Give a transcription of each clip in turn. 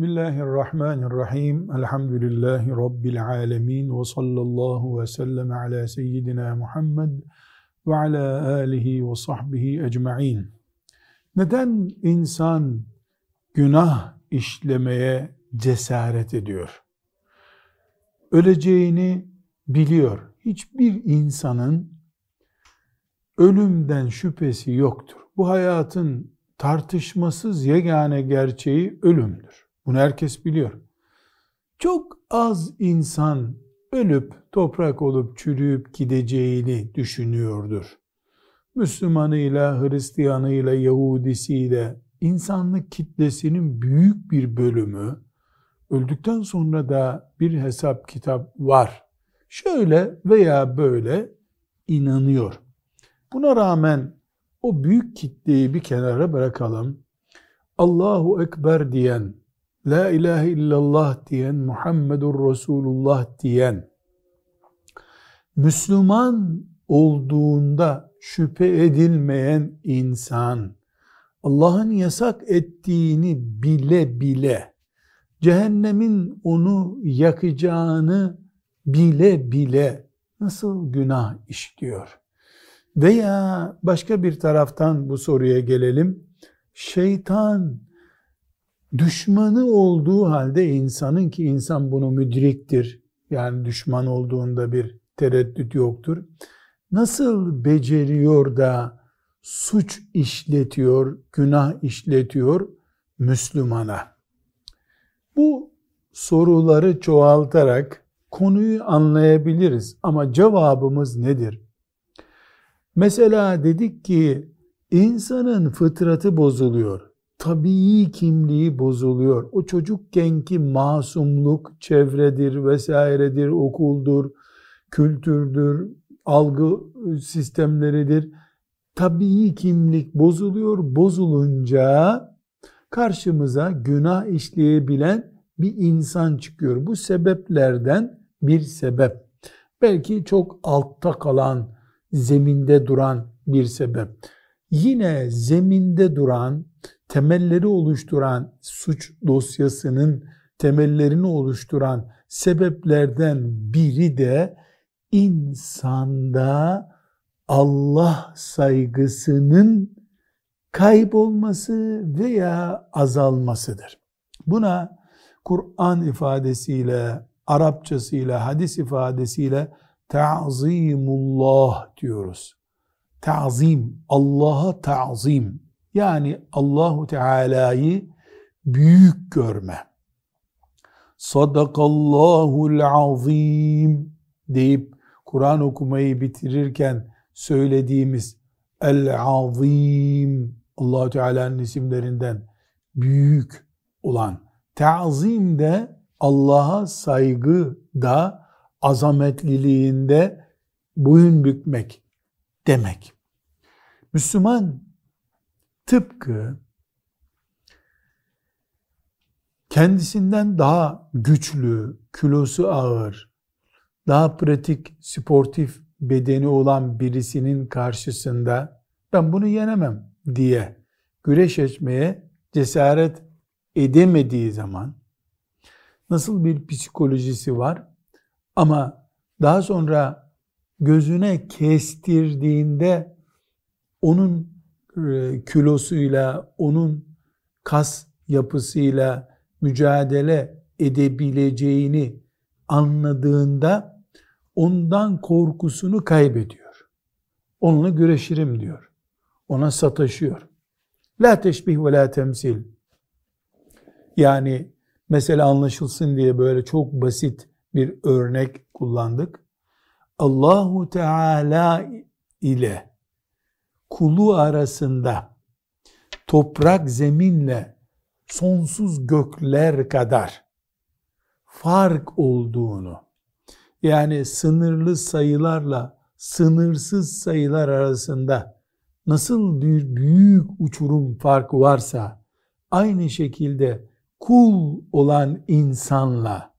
Bismillahirrahmanirrahim. Elhamdülillahi Rabbil alemin. Ve sallallahu ve sellem ala seyyidina Muhammed ve ala alihi ve sahbihi ecma'in. Neden insan günah işlemeye cesaret ediyor? Öleceğini biliyor. Hiçbir insanın ölümden şüphesi yoktur. Bu hayatın tartışmasız yegane gerçeği ölümdür. Bunu herkes biliyor. Çok az insan ölüp toprak olup çürüyüp gideceğini düşünüyordur. Müslümanıyla, Hristiyanıyla, Yahudisiyle insanlık kitlesinin büyük bir bölümü öldükten sonra da bir hesap kitap var. Şöyle veya böyle inanıyor. Buna rağmen o büyük kitleyi bir kenara bırakalım. Allahu Ekber diyen, La ilahe illallah diyen, Muhammedur Resulullah diyen, Müslüman olduğunda şüphe edilmeyen insan, Allah'ın yasak ettiğini bile bile, cehennemin onu yakacağını bile bile nasıl günah işliyor? Veya başka bir taraftan bu soruya gelelim. Şeytan düşmanı olduğu halde insanın ki insan bunu müdriktir. Yani düşman olduğunda bir tereddüt yoktur. Nasıl beceriyor da suç işletiyor, günah işletiyor Müslümana? Bu soruları çoğaltarak konuyu anlayabiliriz ama cevabımız nedir? Mesela dedik ki insanın fıtratı bozuluyor. Tabii kimliği bozuluyor. O çocukkenki masumluk çevredir vesairedir, okuldur, kültürdür, algı sistemleridir. Tabii kimlik bozuluyor. Bozulunca karşımıza günah işleyebilen bir insan çıkıyor. Bu sebeplerden bir sebep. Belki çok altta kalan, zeminde duran bir sebep. Yine zeminde duran, temelleri oluşturan suç dosyasının temellerini oluşturan sebeplerden biri de insanda Allah saygısının kaybolması veya azalmasıdır. Buna Kur'an ifadesiyle, Arapçasıyla, hadis ifadesiyle ta'zimullah diyoruz. Ta'zim, Allah'a ta'zim. Yani Allahu Teala'yı büyük görme. Sadakallahul azim deyip Kur'an okumayı bitirirken söylediğimiz El azim Allahu Teala'nın isimlerinden büyük olan ta'zim de Allah'a saygı da azametliliğinde boyun bükmek demek. Müslüman tıpkı kendisinden daha güçlü, kilosu ağır, daha pratik, sportif bedeni olan birisinin karşısında ben bunu yenemem diye güreş etmeye cesaret edemediği zaman nasıl bir psikolojisi var? Ama daha sonra gözüne kestirdiğinde onun e, kilosuyla, onun kas yapısıyla mücadele edebileceğini anladığında ondan korkusunu kaybediyor. Onunla güreşirim diyor. Ona sataşıyor. La teşbih ve la temsil. Yani mesela anlaşılsın diye böyle çok basit bir örnek kullandık. Allahu Teala ile kulu arasında toprak zeminle sonsuz gökler kadar fark olduğunu yani sınırlı sayılarla sınırsız sayılar arasında nasıl bir büyük uçurum farkı varsa aynı şekilde kul olan insanla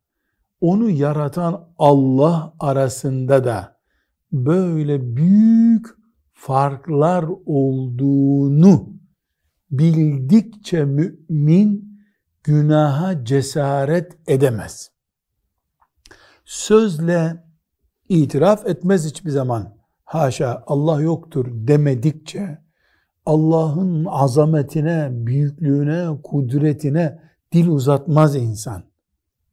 onu yaratan Allah arasında da böyle büyük farklar olduğunu bildikçe mümin günaha cesaret edemez. Sözle itiraf etmez hiçbir zaman. Haşa Allah yoktur demedikçe Allah'ın azametine, büyüklüğüne, kudretine dil uzatmaz insan.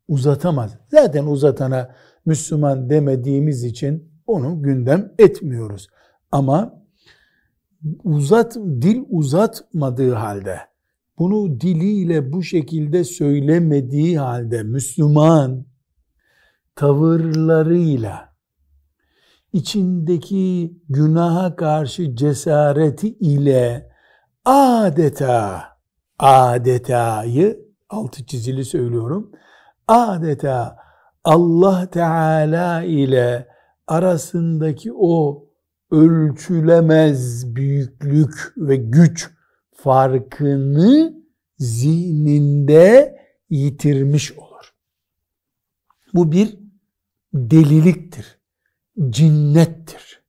Uzatamaz. Zaten uzatana Müslüman demediğimiz için onu gündem etmiyoruz. Ama uzat dil uzatmadığı halde bunu diliyle bu şekilde söylemediği halde Müslüman tavırlarıyla içindeki günaha karşı cesareti ile adeta adetayı altı çizili söylüyorum adeta Allah Teala ile arasındaki o ölçülemez büyüklük ve güç farkını zihninde yitirmiş olur. Bu bir deliliktir. Cinnettir.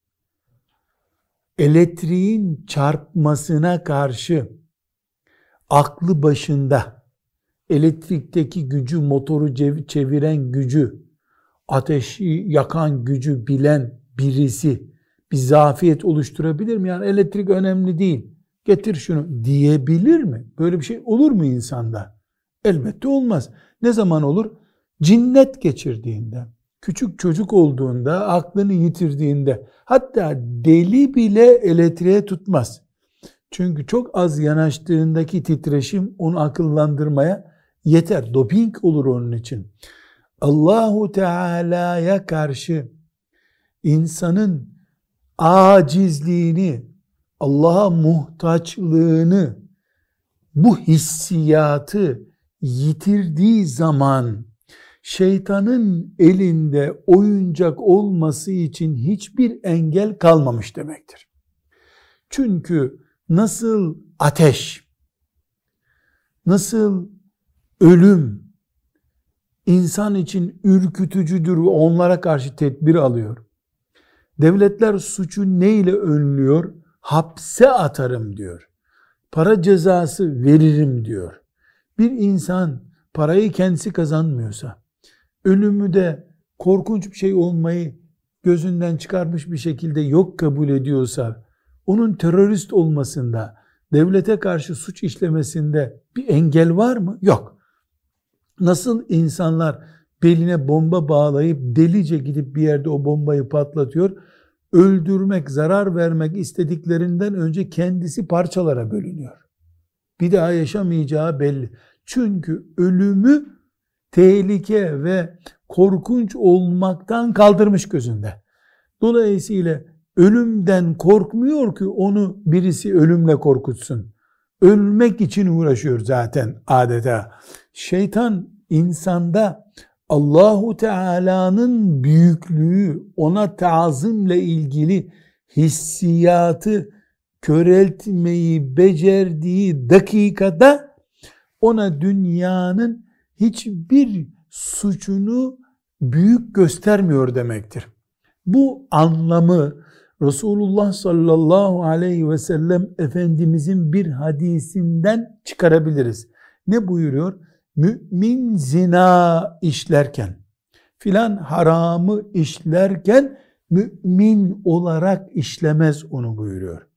Elektriğin çarpmasına karşı aklı başında elektrikteki gücü, motoru çeviren gücü, ateşi yakan gücü bilen birisi bir zafiyet oluşturabilir mi? Yani elektrik önemli değil. Getir şunu diyebilir mi? Böyle bir şey olur mu insanda? Elbette olmaz. Ne zaman olur? Cinnet geçirdiğinde, küçük çocuk olduğunda, aklını yitirdiğinde, hatta deli bile elektriğe tutmaz. Çünkü çok az yanaştığındaki titreşim onu akıllandırmaya yeter. Doping olur onun için. Allahu Teala'ya karşı insanın acizliğini, Allah'a muhtaçlığını, bu hissiyatı yitirdiği zaman şeytanın elinde oyuncak olması için hiçbir engel kalmamış demektir. Çünkü nasıl ateş, nasıl ölüm insan için ürkütücüdür ve onlara karşı tedbir alıyor. Devletler suçu neyle önlüyor? Hapse atarım diyor. Para cezası veririm diyor. Bir insan parayı kendisi kazanmıyorsa, ölümü de korkunç bir şey olmayı gözünden çıkarmış bir şekilde yok kabul ediyorsa, onun terörist olmasında, devlete karşı suç işlemesinde bir engel var mı? Yok. Nasıl insanlar beline bomba bağlayıp delice gidip bir yerde o bombayı patlatıyor, öldürmek, zarar vermek istediklerinden önce kendisi parçalara bölünüyor. Bir daha yaşamayacağı belli. Çünkü ölümü tehlike ve korkunç olmaktan kaldırmış gözünde. Dolayısıyla ölümden korkmuyor ki onu birisi ölümle korkutsun. Ölmek için uğraşıyor zaten adeta. Şeytan insanda Allahu Teala'nın büyüklüğü, ona tazimle ilgili hissiyatı köreltmeyi becerdiği dakikada ona dünyanın hiçbir suçunu büyük göstermiyor demektir. Bu anlamı Resulullah sallallahu aleyhi ve sellem Efendimizin bir hadisinden çıkarabiliriz. Ne buyuruyor? Mümin zina işlerken, filan haramı işlerken mümin olarak işlemez onu buyuruyor.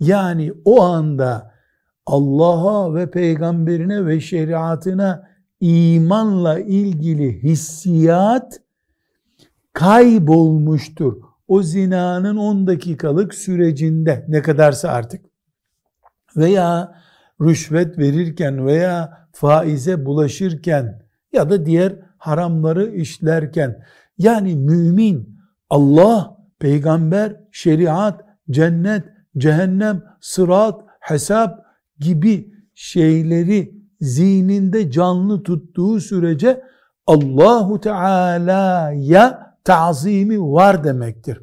Yani o anda Allah'a ve peygamberine ve şeriatına imanla ilgili hissiyat kaybolmuştur. O zinanın 10 dakikalık sürecinde ne kadarsa artık veya rüşvet verirken veya faize bulaşırken ya da diğer haramları işlerken yani mümin Allah, peygamber, şeriat, cennet, cehennem, sırat, hesap gibi şeyleri zihninde canlı tuttuğu sürece Allahu Teala'ya tazimi var demektir.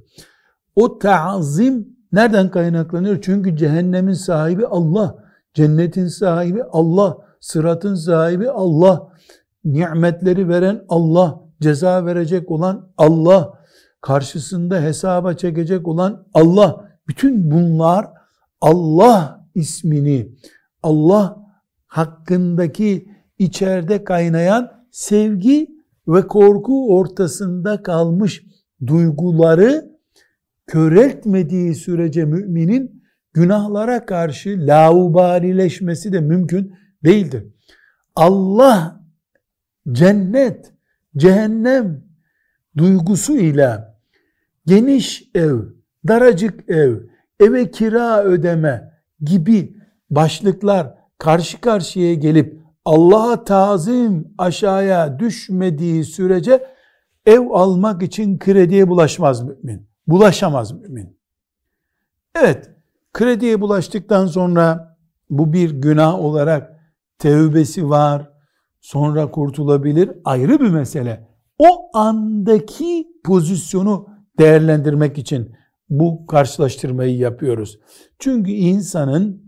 O tazim nereden kaynaklanıyor? Çünkü cehennemin sahibi Allah, cennetin sahibi Allah, sıratın sahibi Allah, nimetleri veren Allah, ceza verecek olan Allah, karşısında hesaba çekecek olan Allah. Bütün bunlar Allah ismini, Allah hakkındaki içeride kaynayan sevgi ve korku ortasında kalmış duyguları köreltmediği sürece müminin günahlara karşı laubalileşmesi de mümkün değildir. Allah cennet, cehennem duygusu ile geniş ev, daracık ev, eve kira ödeme gibi başlıklar karşı karşıya gelip Allah'a tazim aşağıya düşmediği sürece ev almak için krediye bulaşmaz mümin. Bulaşamaz mümin. Evet, krediye bulaştıktan sonra bu bir günah olarak tevbesi var, sonra kurtulabilir ayrı bir mesele. O andaki pozisyonu değerlendirmek için bu karşılaştırmayı yapıyoruz. Çünkü insanın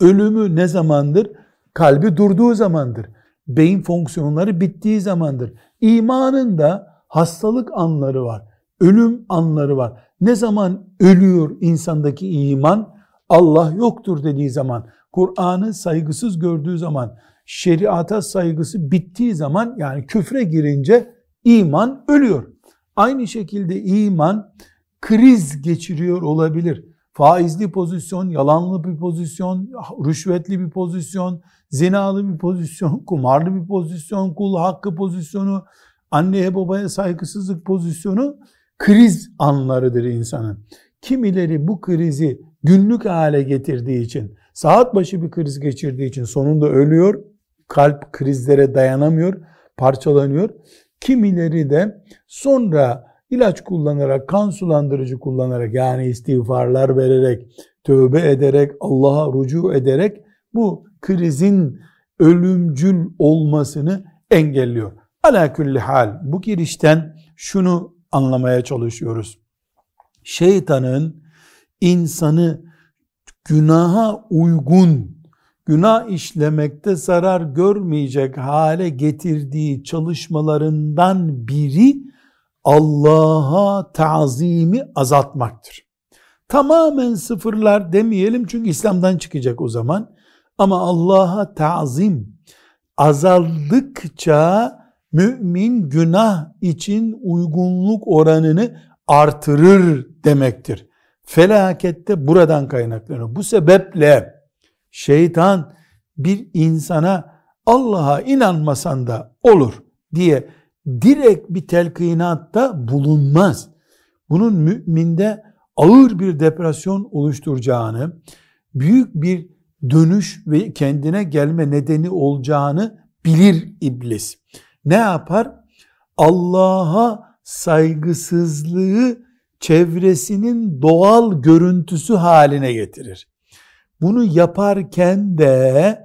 ölümü ne zamandır? Kalbi durduğu zamandır. Beyin fonksiyonları bittiği zamandır. İmanın da hastalık anları var. Ölüm anları var. Ne zaman ölüyor insandaki iman? Allah yoktur dediği zaman, Kur'an'ı saygısız gördüğü zaman, şeriata saygısı bittiği zaman yani küfre girince iman ölüyor. Aynı şekilde iman kriz geçiriyor olabilir. Faizli pozisyon, yalanlı bir pozisyon, rüşvetli bir pozisyon, zinalı bir pozisyon, kumarlı bir pozisyon, kul hakkı pozisyonu, anneye babaya saygısızlık pozisyonu kriz anlarıdır insanın. Kimileri bu krizi günlük hale getirdiği için, saat başı bir kriz geçirdiği için sonunda ölüyor, kalp krizlere dayanamıyor, parçalanıyor. Kimileri de sonra ilaç kullanarak, kan sulandırıcı kullanarak yani istiğfarlar vererek, tövbe ederek, Allah'a rucu ederek bu krizin ölümcül olmasını engelliyor. Ala külli hal bu girişten şunu anlamaya çalışıyoruz. Şeytanın insanı günaha uygun, günah işlemekte zarar görmeyecek hale getirdiği çalışmalarından biri Allah'a tazimi azaltmaktır. Tamamen sıfırlar demeyelim çünkü İslam'dan çıkacak o zaman. Ama Allah'a tazim azaldıkça mümin günah için uygunluk oranını artırır demektir. Felakette buradan kaynaklanıyor. Bu sebeple şeytan bir insana Allah'a inanmasan da olur diye direkt bir telkinatta bulunmaz. Bunun müminde ağır bir depresyon oluşturacağını, büyük bir dönüş ve kendine gelme nedeni olacağını bilir iblis. Ne yapar? Allah'a saygısızlığı çevresinin doğal görüntüsü haline getirir. Bunu yaparken de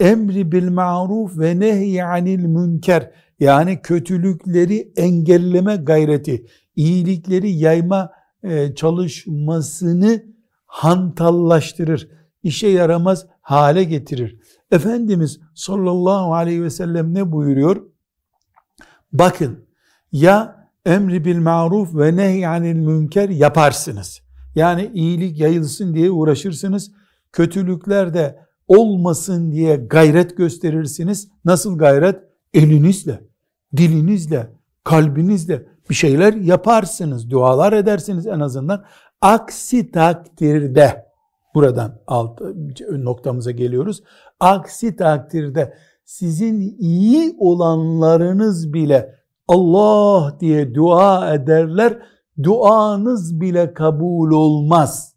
emri bil maruf ve nehy anil münker yani kötülükleri engelleme gayreti, iyilikleri yayma e, çalışmasını hantallaştırır, işe yaramaz hale getirir. Efendimiz sallallahu aleyhi ve sellem ne buyuruyor? Bakın ya emri bil maruf ve nehyanil münker yaparsınız. Yani iyilik yayılsın diye uğraşırsınız. Kötülükler de olmasın diye gayret gösterirsiniz. Nasıl gayret? Elinizle, dilinizle, kalbinizle bir şeyler yaparsınız. Dualar edersiniz en azından. Aksi takdirde buradan alt noktamıza geliyoruz. Aksi takdirde sizin iyi olanlarınız bile Allah diye dua ederler. Duanız bile kabul olmaz.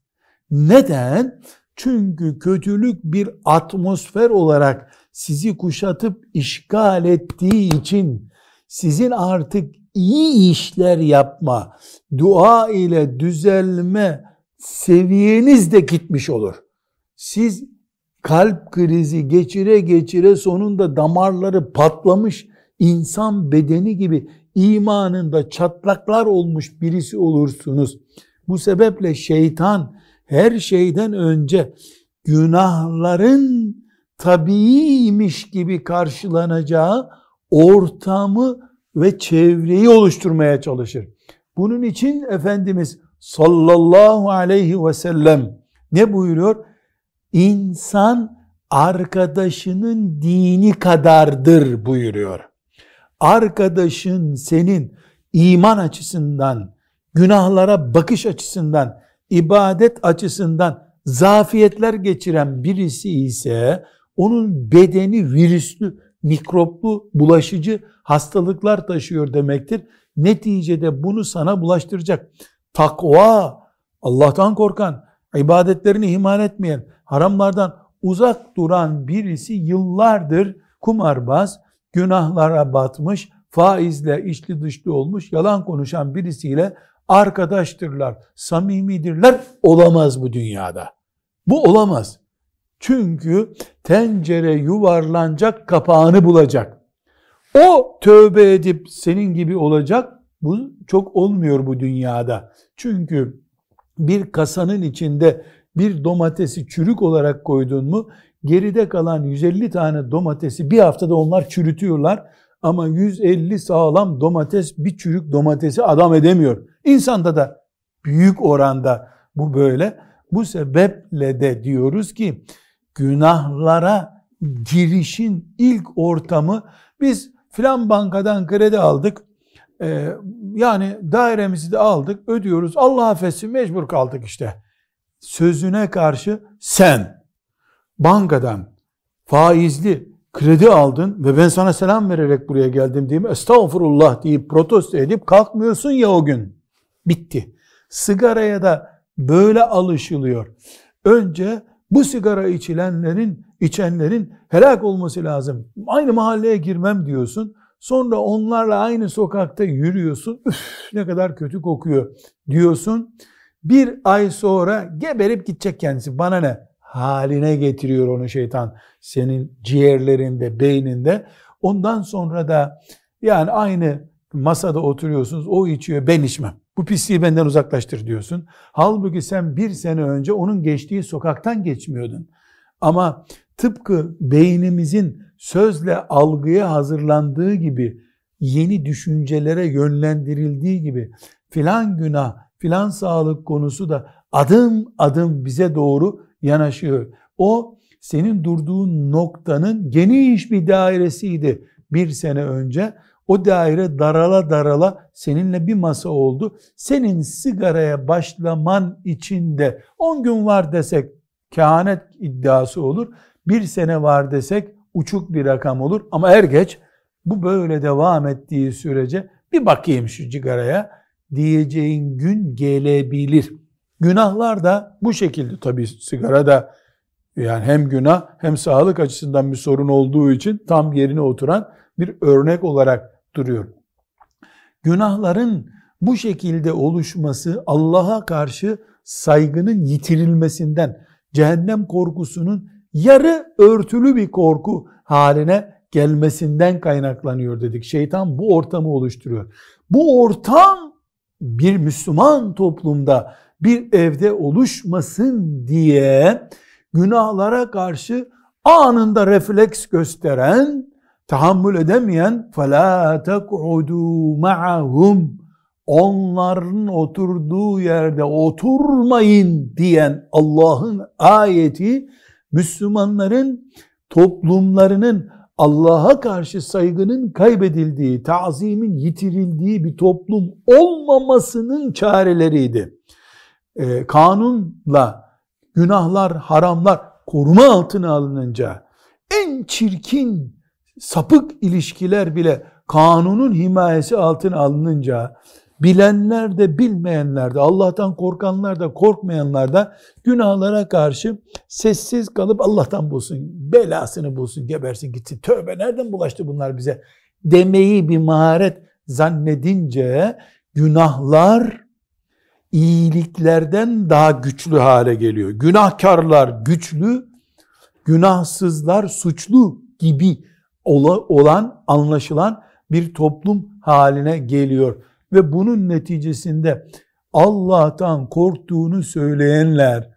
Neden? Çünkü kötülük bir atmosfer olarak sizi kuşatıp işgal ettiği için sizin artık iyi işler yapma, dua ile düzelme seviyeniz de gitmiş olur. Siz kalp krizi geçire geçire sonunda damarları patlamış insan bedeni gibi imanında çatlaklar olmuş birisi olursunuz. Bu sebeple şeytan her şeyden önce günahların tabiiymiş gibi karşılanacağı ortamı ve çevreyi oluşturmaya çalışır. Bunun için Efendimiz sallallahu aleyhi ve sellem ne buyuruyor? İnsan arkadaşının dini kadardır buyuruyor. Arkadaşın senin iman açısından, günahlara bakış açısından, ibadet açısından zafiyetler geçiren birisi ise onun bedeni virüslü, mikroplu, bulaşıcı hastalıklar taşıyor demektir. Neticede bunu sana bulaştıracak. Takva, Allah'tan korkan, ibadetlerini ihmal etmeyen, haramlardan uzak duran birisi yıllardır kumarbaz, günahlara batmış, faizle içli dışlı olmuş, yalan konuşan birisiyle arkadaştırlar, samimidirler. Olamaz bu dünyada. Bu olamaz. Çünkü tencere yuvarlanacak, kapağını bulacak. O tövbe edip senin gibi olacak. Bu çok olmuyor bu dünyada. Çünkü bir kasanın içinde bir domatesi çürük olarak koydun mu geride kalan 150 tane domatesi bir haftada onlar çürütüyorlar. Ama 150 sağlam domates bir çürük domatesi adam edemiyor. İnsanda da büyük oranda bu böyle. Bu sebeple de diyoruz ki günahlara girişin ilk ortamı biz filan bankadan kredi aldık. Ee, yani dairemizi de aldık, ödüyoruz. Allah affetsin mecbur kaldık işte. Sözüne karşı sen bankadan faizli kredi aldın ve ben sana selam vererek buraya geldim diyeyim. Estağfurullah deyip protesto edip kalkmıyorsun ya o gün. Bitti. Sigaraya da böyle alışılıyor. Önce bu sigara içilenlerin, içenlerin helak olması lazım. Aynı mahalleye girmem diyorsun. Sonra onlarla aynı sokakta yürüyorsun. Üf ne kadar kötü kokuyor diyorsun. Bir ay sonra geberip gidecek kendisi. Bana ne? Haline getiriyor onu şeytan. Senin ciğerlerinde, beyninde. Ondan sonra da yani aynı masada oturuyorsunuz. O içiyor, ben içmem. Bu pisliği benden uzaklaştır diyorsun. Halbuki sen bir sene önce onun geçtiği sokaktan geçmiyordun. Ama tıpkı beynimizin sözle algıya hazırlandığı gibi, yeni düşüncelere yönlendirildiği gibi filan günah, filan sağlık konusu da adım adım bize doğru yanaşıyor. O senin durduğun noktanın geniş bir dairesiydi bir sene önce. O daire darala darala seninle bir masa oldu. Senin sigaraya başlaman için de 10 gün var desek kehanet iddiası olur. Bir sene var desek uçuk bir rakam olur. Ama er geç bu böyle devam ettiği sürece bir bakayım şu cigaraya diyeceğin gün gelebilir. Günahlar da bu şekilde tabii sigara da yani hem günah hem sağlık açısından bir sorun olduğu için tam yerine oturan bir örnek olarak duruyor. Günahların bu şekilde oluşması Allah'a karşı saygının yitirilmesinden, cehennem korkusunun yarı örtülü bir korku haline gelmesinden kaynaklanıyor dedik. Şeytan bu ortamı oluşturuyor. Bu ortam bir Müslüman toplumda bir evde oluşmasın diye günahlara karşı anında refleks gösteren, tahammül edemeyen فَلَا تَقْعُدُوا مَعَهُمْ onların oturduğu yerde oturmayın diyen Allah'ın ayeti Müslümanların toplumlarının Allah'a karşı saygının kaybedildiği, tazimin yitirildiği bir toplum olmamasının çareleriydi. Ee, kanunla günahlar, haramlar koruma altına alınınca en çirkin sapık ilişkiler bile kanunun himayesi altına alınınca bilenler de bilmeyenler de Allah'tan korkanlar da korkmayanlar da günahlara karşı sessiz kalıp Allah'tan bulsun, belasını bulsun, gebersin gitsin. Tövbe nereden bulaştı bunlar bize demeyi bir maharet zannedince günahlar iyiliklerden daha güçlü hale geliyor. Günahkarlar güçlü, günahsızlar suçlu gibi olan, anlaşılan bir toplum haline geliyor ve bunun neticesinde Allah'tan korktuğunu söyleyenler,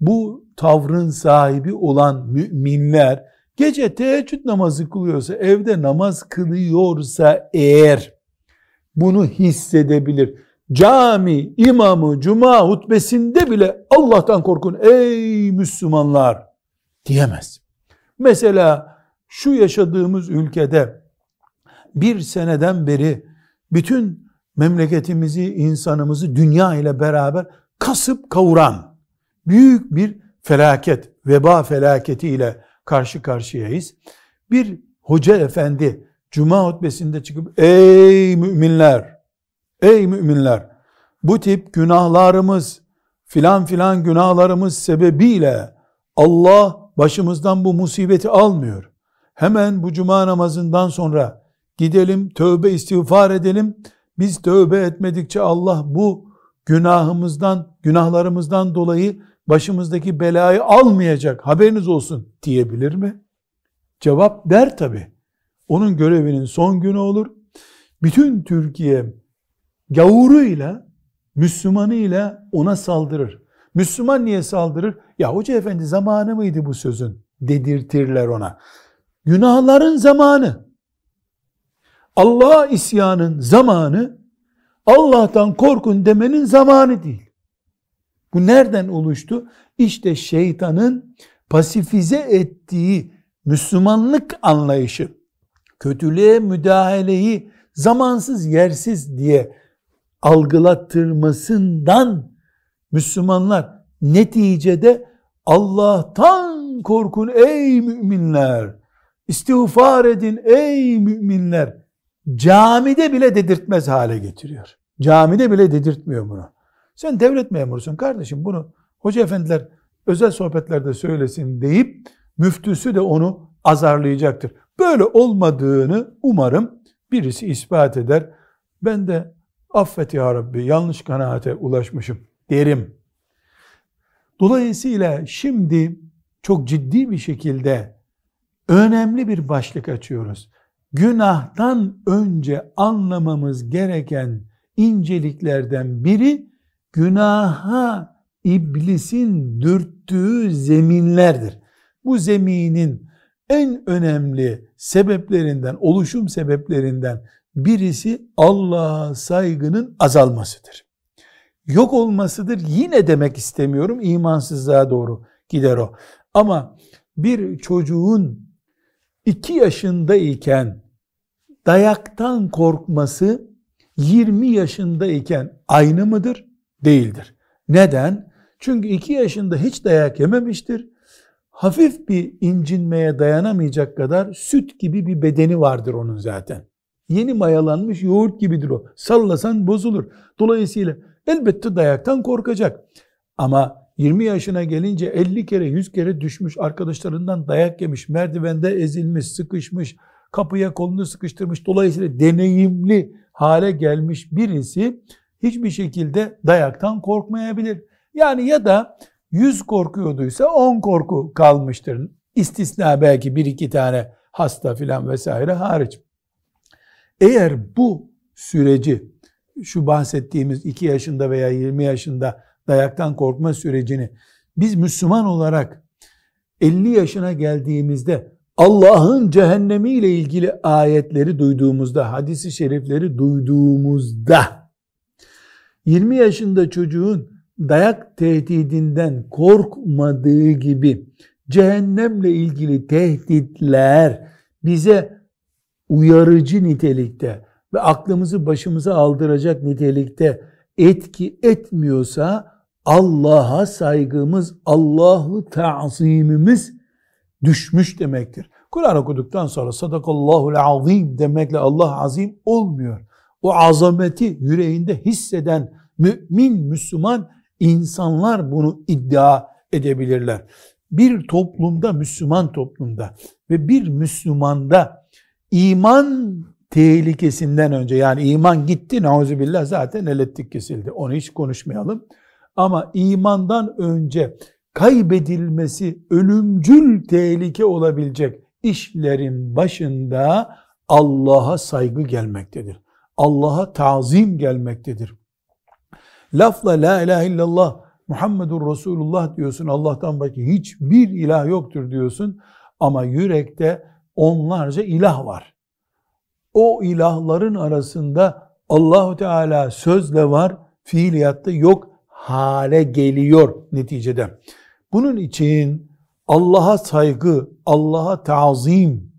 bu tavrın sahibi olan müminler, gece teheccüd namazı kılıyorsa, evde namaz kılıyorsa eğer bunu hissedebilir. Cami, imamı, cuma hutbesinde bile Allah'tan korkun ey Müslümanlar diyemez. Mesela şu yaşadığımız ülkede bir seneden beri bütün memleketimizi, insanımızı dünya ile beraber kasıp kavuran büyük bir felaket, veba felaketi ile karşı karşıyayız. Bir hoca efendi cuma hutbesinde çıkıp ey müminler, ey müminler bu tip günahlarımız filan filan günahlarımız sebebiyle Allah başımızdan bu musibeti almıyor. Hemen bu cuma namazından sonra gidelim tövbe istiğfar edelim. Biz tövbe etmedikçe Allah bu günahımızdan, günahlarımızdan dolayı başımızdaki belayı almayacak haberiniz olsun diyebilir mi? Cevap der tabi. Onun görevinin son günü olur. Bütün Türkiye gavuruyla, Müslümanıyla ona saldırır. Müslüman niye saldırır? Ya hoca efendi zamanı mıydı bu sözün? Dedirtirler ona. Günahların zamanı. Allah'a isyanın zamanı Allah'tan korkun demenin zamanı değil. Bu nereden oluştu? İşte şeytanın pasifize ettiği Müslümanlık anlayışı, kötülüğe müdahaleyi zamansız yersiz diye algılattırmasından Müslümanlar neticede Allah'tan korkun ey müminler, istiğfar edin ey müminler, camide bile dedirtmez hale getiriyor. Camide bile dedirtmiyor bunu. Sen devlet memurusun kardeşim bunu hoca efendiler özel sohbetlerde söylesin deyip müftüsü de onu azarlayacaktır. Böyle olmadığını umarım birisi ispat eder. Ben de affet ya Rabbi yanlış kanaate ulaşmışım derim. Dolayısıyla şimdi çok ciddi bir şekilde önemli bir başlık açıyoruz. Günahtan önce anlamamız gereken inceliklerden biri günaha iblisin dürttüğü zeminlerdir. Bu zeminin en önemli sebeplerinden, oluşum sebeplerinden birisi Allah'a saygının azalmasıdır. Yok olmasıdır yine demek istemiyorum. imansızlığa doğru gider o. Ama bir çocuğun iki yaşındayken dayaktan korkması 20 yaşındayken aynı mıdır? Değildir. Neden? Çünkü 2 yaşında hiç dayak yememiştir. Hafif bir incinmeye dayanamayacak kadar süt gibi bir bedeni vardır onun zaten. Yeni mayalanmış yoğurt gibidir o. Sallasan bozulur. Dolayısıyla elbette dayaktan korkacak. Ama 20 yaşına gelince 50 kere 100 kere düşmüş arkadaşlarından dayak yemiş, merdivende ezilmiş, sıkışmış, kapıya kolunu sıkıştırmış. Dolayısıyla deneyimli hale gelmiş birisi hiçbir şekilde dayaktan korkmayabilir. Yani ya da 100 korkuyorduysa 10 korku kalmıştır. İstisna belki bir iki tane hasta filan vesaire hariç. Eğer bu süreci şu bahsettiğimiz 2 yaşında veya 20 yaşında dayaktan korkma sürecini biz Müslüman olarak 50 yaşına geldiğimizde Allah'ın cehennemiyle ilgili ayetleri duyduğumuzda, hadisi şerifleri duyduğumuzda 20 yaşında çocuğun dayak tehdidinden korkmadığı gibi cehennemle ilgili tehditler bize uyarıcı nitelikte ve aklımızı başımıza aldıracak nitelikte etki etmiyorsa Allah'a saygımız, Allah'ı tazimimiz düşmüş demektir. Kur'an okuduktan sonra sadakallahul azim demekle Allah azim olmuyor. O azameti yüreğinde hisseden mümin, Müslüman insanlar bunu iddia edebilirler. Bir toplumda, Müslüman toplumda ve bir Müslümanda iman tehlikesinden önce yani iman gitti nauzubillah zaten elettik kesildi. Onu hiç konuşmayalım. Ama imandan önce kaybedilmesi ölümcül tehlike olabilecek işlerin başında Allah'a saygı gelmektedir. Allah'a tazim gelmektedir. Lafla la ilahe illallah Muhammedur Resulullah diyorsun. Allah'tan başka hiçbir ilah yoktur diyorsun. Ama yürekte onlarca ilah var. O ilahların arasında Allahu Teala sözle var, fiiliyatta yok hale geliyor neticede. Bunun için Allah'a saygı, Allah'a tazim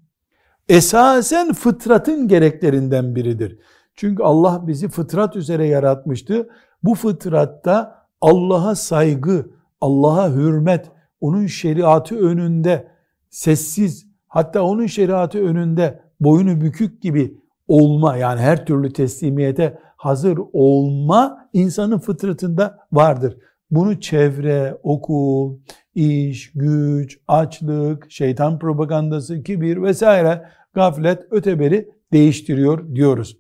esasen fıtratın gereklerinden biridir. Çünkü Allah bizi fıtrat üzere yaratmıştı. Bu fıtratta Allah'a saygı, Allah'a hürmet, onun şeriatı önünde sessiz, hatta onun şeriatı önünde boynu bükük gibi olma yani her türlü teslimiyete hazır olma insanın fıtratında vardır. Bunu çevre, okul, iş, güç, açlık, şeytan propagandası, kibir vesaire gaflet, öteberi değiştiriyor diyoruz.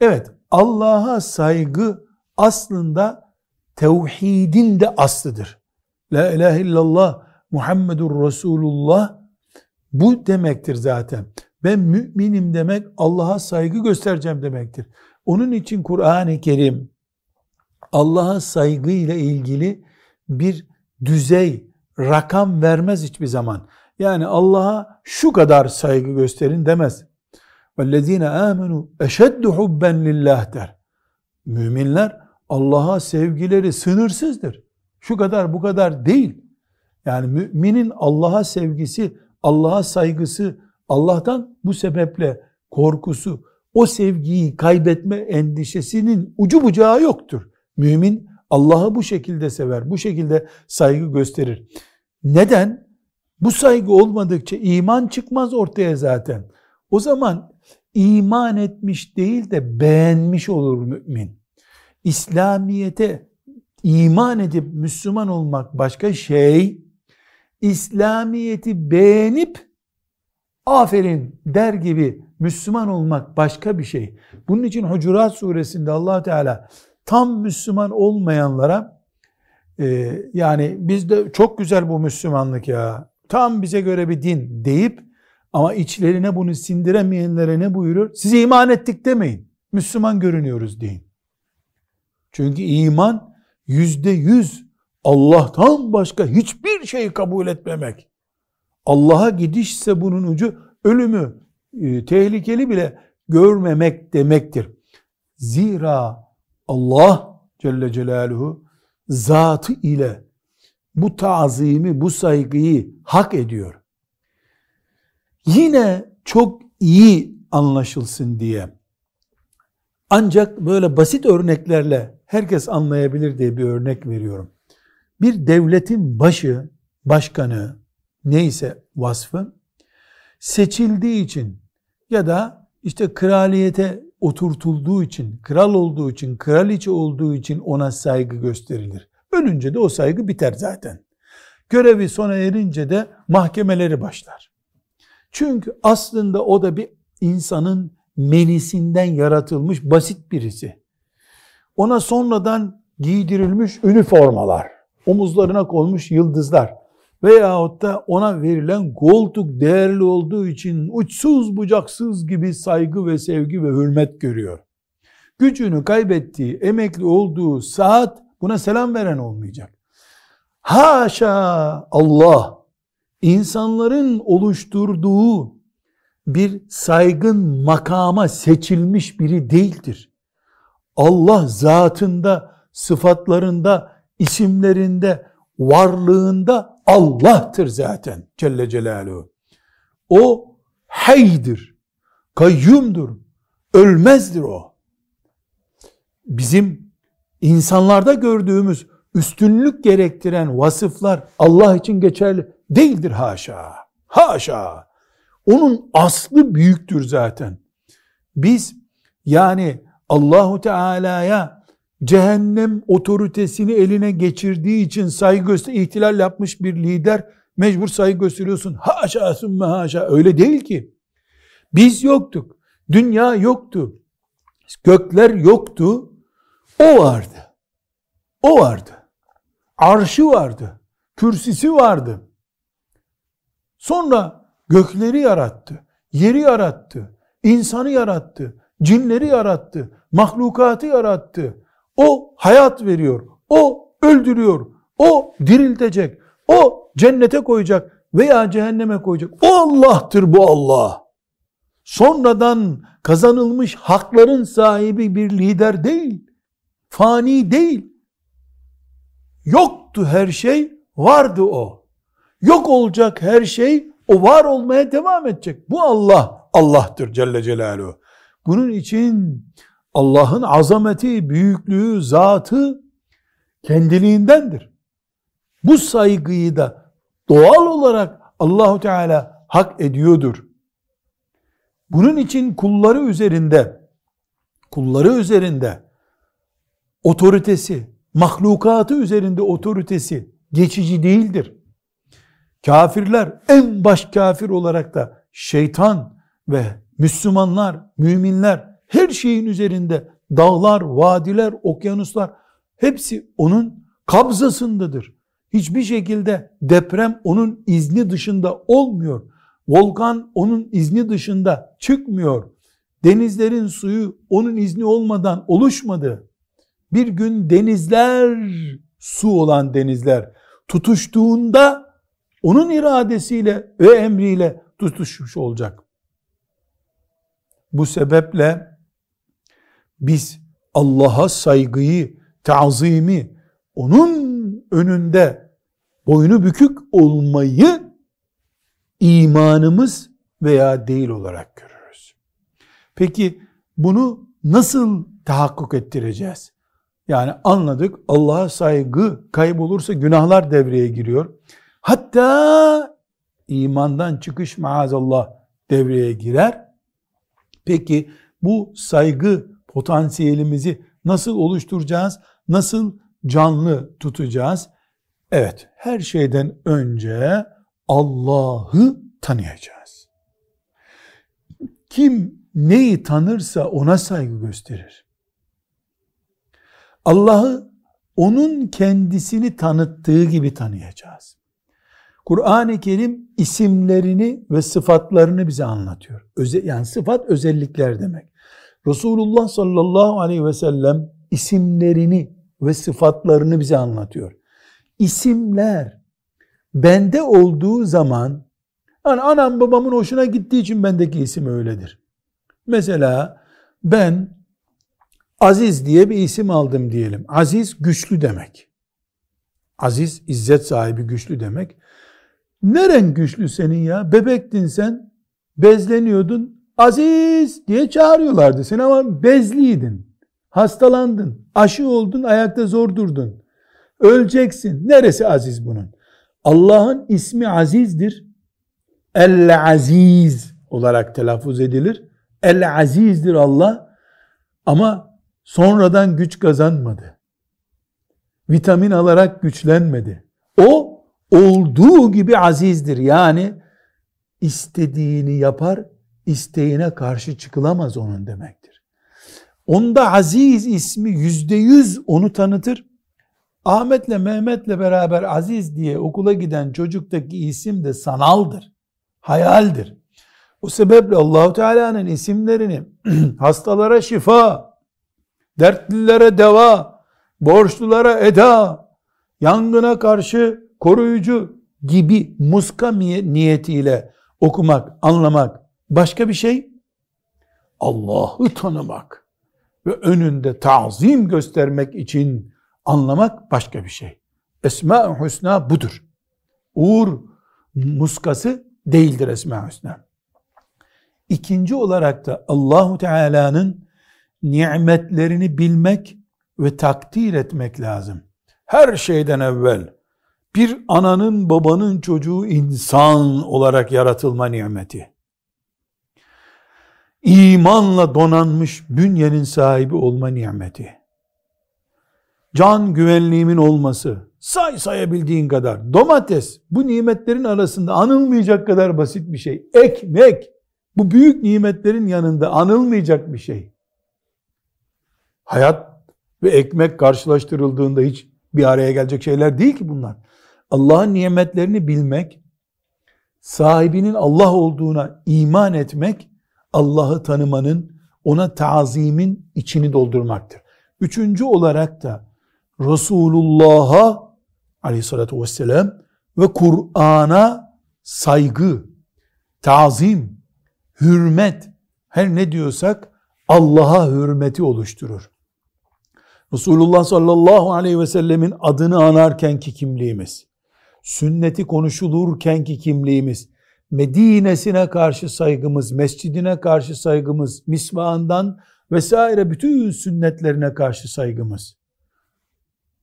Evet, Allah'a saygı aslında tevhidin de aslıdır. La ilahe illallah Muhammedur Resulullah bu demektir zaten. Ben müminim demek Allah'a saygı göstereceğim demektir. Onun için Kur'an-ı Kerim Allah'a saygı ile ilgili bir düzey, rakam vermez hiçbir zaman. Yani Allah'a şu kadar saygı gösterin demez. وَالَّذ۪ينَ آمَنُوا اَشَدُّ حُبَّنْ لِلّٰهِ der. Müminler Allah'a sevgileri sınırsızdır. Şu kadar bu kadar değil. Yani müminin Allah'a sevgisi, Allah'a saygısı, Allah'tan bu sebeple korkusu, o sevgiyi kaybetme endişesinin ucu bucağı yoktur. Mümin Allah'ı bu şekilde sever, bu şekilde saygı gösterir. Neden? Bu saygı olmadıkça iman çıkmaz ortaya zaten. O zaman iman etmiş değil de beğenmiş olur mümin. İslamiyete iman edip Müslüman olmak başka şey, İslamiyeti beğenip aferin der gibi Müslüman olmak başka bir şey. Bunun için Hucurat suresinde allah Teala tam Müslüman olmayanlara e, yani bizde çok güzel bu Müslümanlık ya tam bize göre bir din deyip ama içlerine bunu sindiremeyenlere ne buyurur? Size iman ettik demeyin. Müslüman görünüyoruz deyin. Çünkü iman yüzde yüz Allah'tan başka hiçbir şeyi kabul etmemek. Allah'a gidişse bunun ucu ölümü e, tehlikeli bile görmemek demektir. Zira Allah Celle Celaluhu zatı ile bu tazimi, bu saygıyı hak ediyor. Yine çok iyi anlaşılsın diye ancak böyle basit örneklerle herkes anlayabilir diye bir örnek veriyorum. Bir devletin başı, başkanı neyse vasfı seçildiği için ya da işte kraliyete oturtulduğu için, kral olduğu için, kraliçe olduğu için ona saygı gösterilir. Ölünce de o saygı biter zaten. Görevi sona erince de mahkemeleri başlar. Çünkü aslında o da bir insanın menisinden yaratılmış basit birisi. Ona sonradan giydirilmiş üniformalar, omuzlarına konmuş yıldızlar veyahut da ona verilen koltuk değerli olduğu için uçsuz bucaksız gibi saygı ve sevgi ve hürmet görüyor. Gücünü kaybettiği, emekli olduğu saat buna selam veren olmayacak. Haşa Allah insanların oluşturduğu bir saygın makama seçilmiş biri değildir. Allah zatında, sıfatlarında, isimlerinde, varlığında Allah'tır zaten Celle Celaluhu. O haydir, kayyumdur, ölmezdir o. Bizim insanlarda gördüğümüz üstünlük gerektiren vasıflar Allah için geçerli değildir haşa. Haşa. Onun aslı büyüktür zaten. Biz yani Allahu Teala'ya cehennem otoritesini eline geçirdiği için saygı göster ihtilal yapmış bir lider mecbur saygı gösteriyorsun. Haşa sümme haşa öyle değil ki. Biz yoktuk. Dünya yoktu. Gökler yoktu. O vardı. O vardı. Arşı vardı. Kürsisi vardı. Sonra gökleri yarattı. Yeri yarattı. insanı yarattı. Cinleri yarattı. Mahlukatı yarattı. O hayat veriyor. O öldürüyor. O diriltecek. O cennete koyacak veya cehenneme koyacak. O Allah'tır bu Allah. Sonradan kazanılmış hakların sahibi bir lider değil. Fani değil. Yoktu her şey, vardı o. Yok olacak her şey o var olmaya devam edecek. Bu Allah, Allah'tır Celle Celaluhu. Bunun için Allah'ın azameti, büyüklüğü, zatı kendiliğindendir. Bu saygıyı da doğal olarak Allahu Teala hak ediyordur. Bunun için kulları üzerinde kulları üzerinde otoritesi, mahlukatı üzerinde otoritesi geçici değildir. Kafirler en baş kafir olarak da şeytan ve Müslümanlar, müminler her şeyin üzerinde dağlar, vadiler, okyanuslar hepsi onun kabzasındadır. Hiçbir şekilde deprem onun izni dışında olmuyor. Volkan onun izni dışında çıkmıyor. Denizlerin suyu onun izni olmadan oluşmadı. Bir gün denizler, su olan denizler tutuştuğunda onun iradesiyle ve emriyle tutuşmuş olacak. Bu sebeple biz Allah'a saygıyı, tazimi, onun önünde boynu bükük olmayı imanımız veya değil olarak görürüz. Peki bunu nasıl tahakkuk ettireceğiz? Yani anladık Allah'a saygı kaybolursa günahlar devreye giriyor. Hatta imandan çıkış maazallah devreye girer. Peki bu saygı potansiyelimizi nasıl oluşturacağız? Nasıl canlı tutacağız? Evet, her şeyden önce Allah'ı tanıyacağız. Kim neyi tanırsa ona saygı gösterir. Allah'ı onun kendisini tanıttığı gibi tanıyacağız. Kur'an-ı Kerim isimlerini ve sıfatlarını bize anlatıyor. Öze, yani sıfat özellikler demek. Resulullah sallallahu aleyhi ve sellem isimlerini ve sıfatlarını bize anlatıyor. İsimler bende olduğu zaman yani anam babamın hoşuna gittiği için bendeki isim öyledir. Mesela ben Aziz diye bir isim aldım diyelim. Aziz güçlü demek. Aziz izzet sahibi güçlü demek. Neren güçlü senin ya? Bebektin sen, bezleniyordun. Aziz diye çağırıyorlardı seni ama bezliydin. Hastalandın, aşı oldun, ayakta zor durdun. Öleceksin. Neresi aziz bunun? Allah'ın ismi azizdir. El-Aziz olarak telaffuz edilir. El-Aziz'dir Allah. Ama sonradan güç kazanmadı. Vitamin alarak güçlenmedi. O olduğu gibi azizdir. Yani istediğini yapar, isteğine karşı çıkılamaz onun demektir. Onda aziz ismi yüzde yüz onu tanıtır. Ahmet'le Mehmet'le beraber Aziz diye okula giden çocuktaki isim de sanaldır. Hayaldir. O sebeple Allahu Teala'nın isimlerini hastalara şifa, dertlilere deva, borçlulara eda, yangına karşı koruyucu gibi muska niyetiyle okumak, anlamak başka bir şey. Allah'ı tanımak ve önünde tazim göstermek için Anlamak başka bir şey. Esma-ı Hüsna budur. Uğur muskası değildir Esma-ı Hüsna. İkinci olarak da Allahu Teala'nın nimetlerini bilmek ve takdir etmek lazım. Her şeyden evvel bir ananın babanın çocuğu insan olarak yaratılma nimeti. İmanla donanmış bünyenin sahibi olma nimeti can güvenliğimin olması, say sayabildiğin kadar, domates, bu nimetlerin arasında anılmayacak kadar basit bir şey. Ekmek, bu büyük nimetlerin yanında anılmayacak bir şey. Hayat ve ekmek karşılaştırıldığında hiç bir araya gelecek şeyler değil ki bunlar. Allah'ın nimetlerini bilmek, sahibinin Allah olduğuna iman etmek, Allah'ı tanımanın, ona tazimin içini doldurmaktır. Üçüncü olarak da Resulullah'a aleyhissalatü vesselam ve Kur'an'a saygı, tazim, hürmet, her ne diyorsak Allah'a hürmeti oluşturur. Resulullah sallallahu aleyhi ve sellemin adını anarken ki kimliğimiz, sünneti konuşulurkenki kimliğimiz, Medine'sine karşı saygımız, mescidine karşı saygımız, misvağından vesaire bütün sünnetlerine karşı saygımız,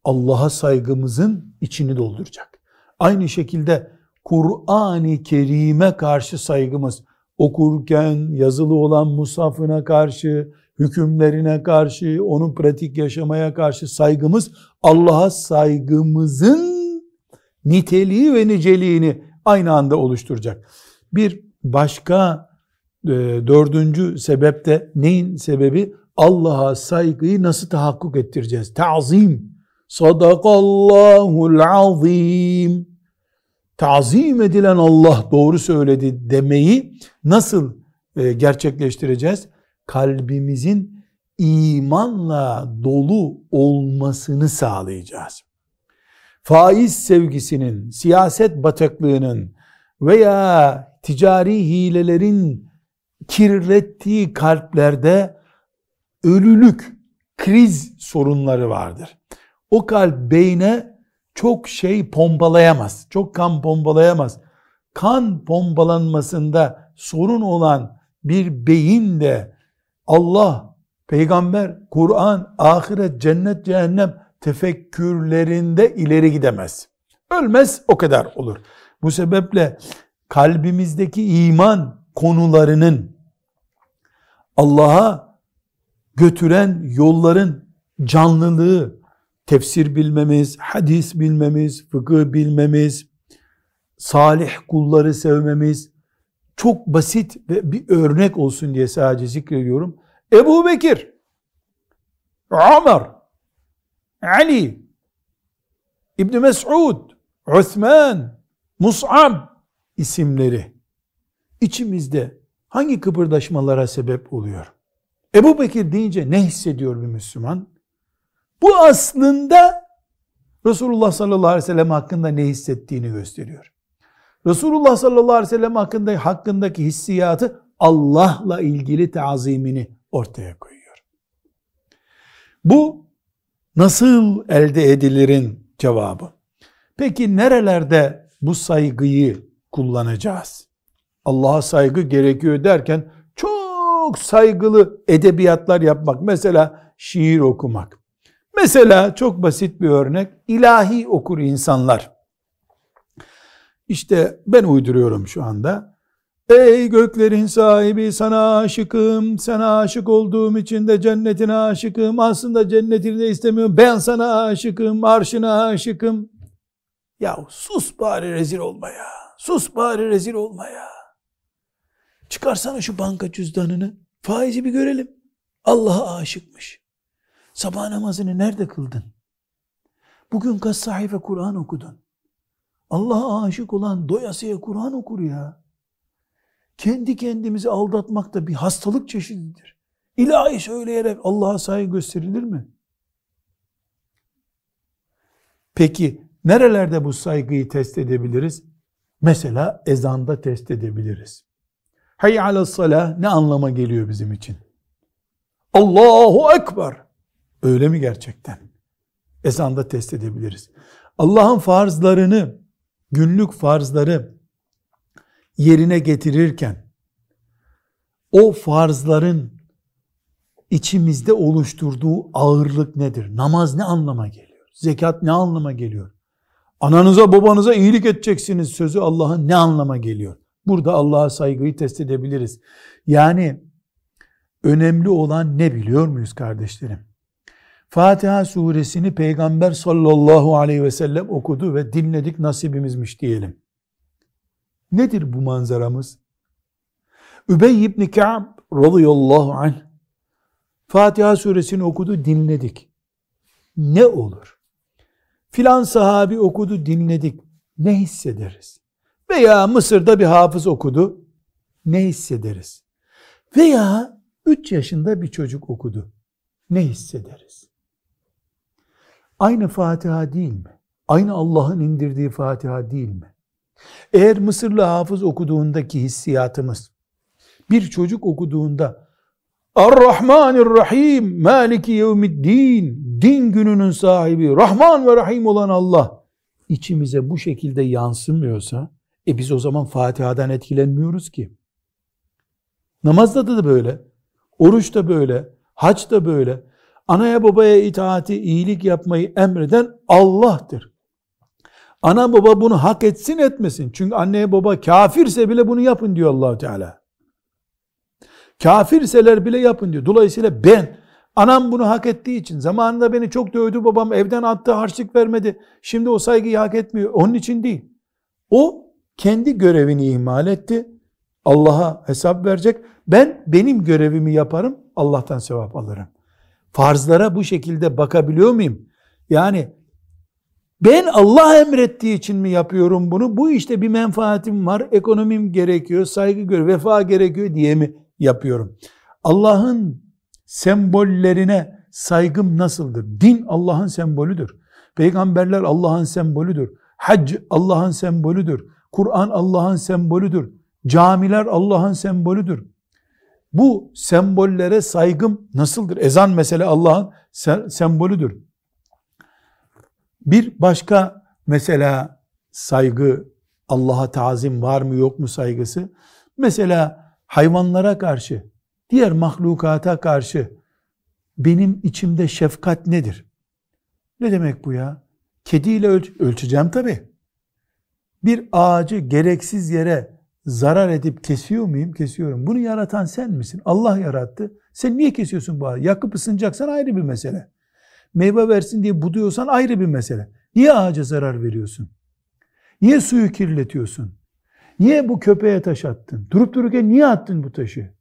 Allah'a saygımızın içini dolduracak. Aynı şekilde Kur'an-ı Kerim'e karşı saygımız, okurken yazılı olan musafına karşı, hükümlerine karşı, onun pratik yaşamaya karşı saygımız, Allah'a saygımızın niteliği ve niceliğini aynı anda oluşturacak. Bir başka e, dördüncü sebep de neyin sebebi? Allah'a saygıyı nasıl tahakkuk ettireceğiz? Ta'zim. Sadakallahul azim. Ta'zim edilen Allah doğru söyledi demeyi nasıl e, gerçekleştireceğiz? Kalbimizin imanla dolu olmasını sağlayacağız. Faiz sevgisinin, siyaset bataklığının veya ticari hilelerin kirlettiği kalplerde ölülük, kriz sorunları vardır. O kalp beyne çok şey pompalayamaz. Çok kan pompalayamaz. Kan pompalanmasında sorun olan bir beyin de Allah, peygamber, Kur'an, ahiret, cennet, cehennem tefekkürlerinde ileri gidemez. Ölmez o kadar olur. Bu sebeple kalbimizdeki iman konularının Allah'a götüren yolların canlılığı, tefsir bilmemiz, hadis bilmemiz, fıkıh bilmemiz, salih kulları sevmemiz çok basit ve bir örnek olsun diye sadece zikrediyorum. Ebu Bekir, Ömer, Ali, İbn Mes'ud, Osman, Mus'ab isimleri içimizde hangi kıpırdaşmalara sebep oluyor? Ebu Bekir deyince ne hissediyor bir Müslüman? Bu aslında Resulullah sallallahu aleyhi ve sellem hakkında ne hissettiğini gösteriyor. Resulullah sallallahu aleyhi ve sellem hakkında, hakkındaki hissiyatı Allah'la ilgili tazimini ortaya koyuyor. Bu nasıl elde edilirin cevabı. Peki nerelerde bu saygıyı kullanacağız? Allah'a saygı gerekiyor derken çok saygılı edebiyatlar yapmak. Mesela şiir okumak. Mesela çok basit bir örnek. ilahi okur insanlar. İşte ben uyduruyorum şu anda. Ey göklerin sahibi sana aşıkım, sana aşık olduğum için de cennetine aşıkım, aslında cennetini de istemiyorum, ben sana aşıkım, arşına aşıkım. Ya sus bari rezil olma ya, sus bari rezil olma ya. Çıkarsana şu banka cüzdanını, faizi bir görelim. Allah'a aşıkmış. Sabah namazını nerede kıldın? Bugün kaç sayfa Kur'an okudun? Allah'a aşık olan doyasıya Kur'an okur ya kendi kendimizi aldatmak da bir hastalık çeşididir. İlahi söyleyerek Allah'a saygı gösterilir mi? Peki nerelerde bu saygıyı test edebiliriz? Mesela ezanda test edebiliriz. Hayy ala salah ne anlama geliyor bizim için? Allahu Ekber. Öyle mi gerçekten? Ezanda test edebiliriz. Allah'ın farzlarını, günlük farzları yerine getirirken o farzların içimizde oluşturduğu ağırlık nedir? Namaz ne anlama geliyor? Zekat ne anlama geliyor? Ananıza babanıza iyilik edeceksiniz sözü Allah'ın ne anlama geliyor? Burada Allah'a saygıyı test edebiliriz. Yani önemli olan ne biliyor muyuz kardeşlerim? Fatiha suresini Peygamber sallallahu aleyhi ve sellem okudu ve dinledik nasibimizmiş diyelim. Nedir bu manzaramız? Übey ibn Ka'b radıyallahu anh Fatiha suresini okudu dinledik. Ne olur? Filan sahabi okudu dinledik. Ne hissederiz? Veya Mısır'da bir hafız okudu. Ne hissederiz? Veya 3 yaşında bir çocuk okudu. Ne hissederiz? Aynı Fatiha değil mi? Aynı Allah'ın indirdiği Fatiha değil mi? Eğer Mısırlı hafız okuduğundaki hissiyatımız bir çocuk okuduğunda Ar-Rahmanir-Rahim Maliki yevmiddin din gününün sahibi Rahman ve Rahim olan Allah içimize bu şekilde yansımıyorsa e biz o zaman Fatiha'dan etkilenmiyoruz ki. Namazda da böyle, oruç da böyle, hac da böyle. Anaya babaya itaati, iyilik yapmayı emreden Allah'tır. Ana baba bunu hak etsin etmesin. Çünkü anneye baba kafirse bile bunu yapın diyor allah Teala. Kafirseler bile yapın diyor. Dolayısıyla ben anam bunu hak ettiği için zamanında beni çok dövdü babam evden attı harçlık vermedi. Şimdi o saygıyı hak etmiyor. Onun için değil. O kendi görevini ihmal etti. Allah'a hesap verecek. Ben benim görevimi yaparım. Allah'tan sevap alırım. Farzlara bu şekilde bakabiliyor muyum? Yani ben Allah emrettiği için mi yapıyorum bunu? Bu işte bir menfaatim var, ekonomim gerekiyor, saygı gör, vefa gerekiyor diye mi yapıyorum? Allah'ın sembollerine saygım nasıldır? Din Allah'ın sembolüdür. Peygamberler Allah'ın sembolüdür. Hac Allah'ın sembolüdür. Kur'an Allah'ın sembolüdür. Camiler Allah'ın sembolüdür. Bu sembollere saygım nasıldır? Ezan mesela Allah'ın sembolüdür. Bir başka mesela saygı, Allah'a tazim var mı yok mu saygısı? Mesela hayvanlara karşı, diğer mahlukata karşı benim içimde şefkat nedir? Ne demek bu ya? Kediyle ölç ölçeceğim tabi. Bir ağacı gereksiz yere zarar edip kesiyor muyum? Kesiyorum. Bunu yaratan sen misin? Allah yarattı. Sen niye kesiyorsun bu ağacı? Yakıp ısınacaksan ayrı bir mesele meyve versin diye buduyorsan ayrı bir mesele. Niye ağaca zarar veriyorsun? Niye suyu kirletiyorsun? Niye bu köpeğe taş attın? Durup dururken niye attın bu taşı?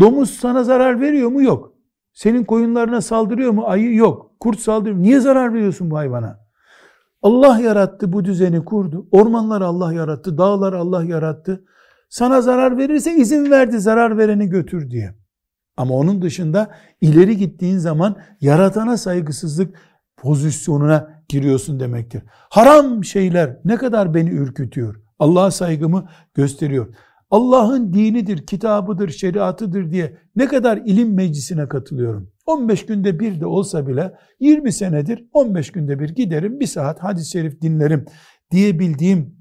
Domuz sana zarar veriyor mu? Yok. Senin koyunlarına saldırıyor mu? Ayı yok. Kurt saldırıyor? Niye zarar veriyorsun bu hayvana? Allah yarattı bu düzeni kurdu. Ormanlar Allah yarattı. Dağlar Allah yarattı. Sana zarar verirse izin verdi zarar vereni götür diye. Ama onun dışında ileri gittiğin zaman yaratana saygısızlık pozisyonuna giriyorsun demektir. Haram şeyler ne kadar beni ürkütüyor. Allah'a saygımı gösteriyor. Allah'ın dinidir, kitabıdır, şeriatıdır diye ne kadar ilim meclisine katılıyorum. 15 günde bir de olsa bile 20 senedir 15 günde bir giderim bir saat hadis-i şerif dinlerim diyebildiğim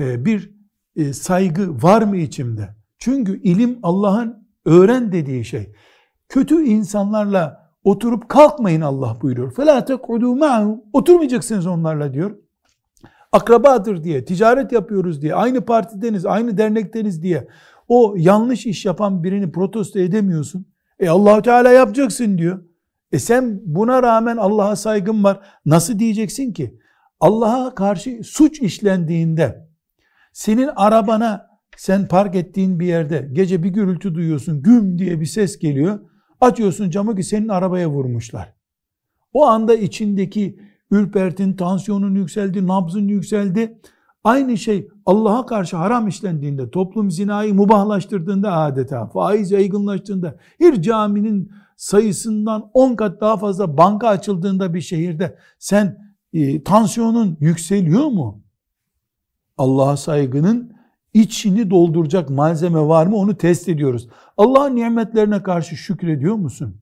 e, bir e, saygı var mı içimde? Çünkü ilim Allah'ın Öğren dediği şey. Kötü insanlarla oturup kalkmayın Allah buyuruyor. فَلَا تَقْعُدُوا مَعَهُمْ Oturmayacaksınız onlarla diyor. Akrabadır diye, ticaret yapıyoruz diye, aynı partideniz, aynı dernekteniz diye o yanlış iş yapan birini protesto edemiyorsun. E Allahu Teala yapacaksın diyor. E sen buna rağmen Allah'a saygın var. Nasıl diyeceksin ki? Allah'a karşı suç işlendiğinde senin arabana sen park ettiğin bir yerde gece bir gürültü duyuyorsun, güm diye bir ses geliyor. Açıyorsun camı ki senin arabaya vurmuşlar. O anda içindeki ürpertin, tansiyonun yükseldi, nabzın yükseldi. Aynı şey Allah'a karşı haram işlendiğinde, toplum zinayı mubahlaştırdığında adeta, faiz yaygınlaştığında, bir caminin sayısından 10 kat daha fazla banka açıldığında bir şehirde sen e, tansiyonun yükseliyor mu? Allah'a saygının içini dolduracak malzeme var mı onu test ediyoruz. Allah'ın nimetlerine karşı şükrediyor musun?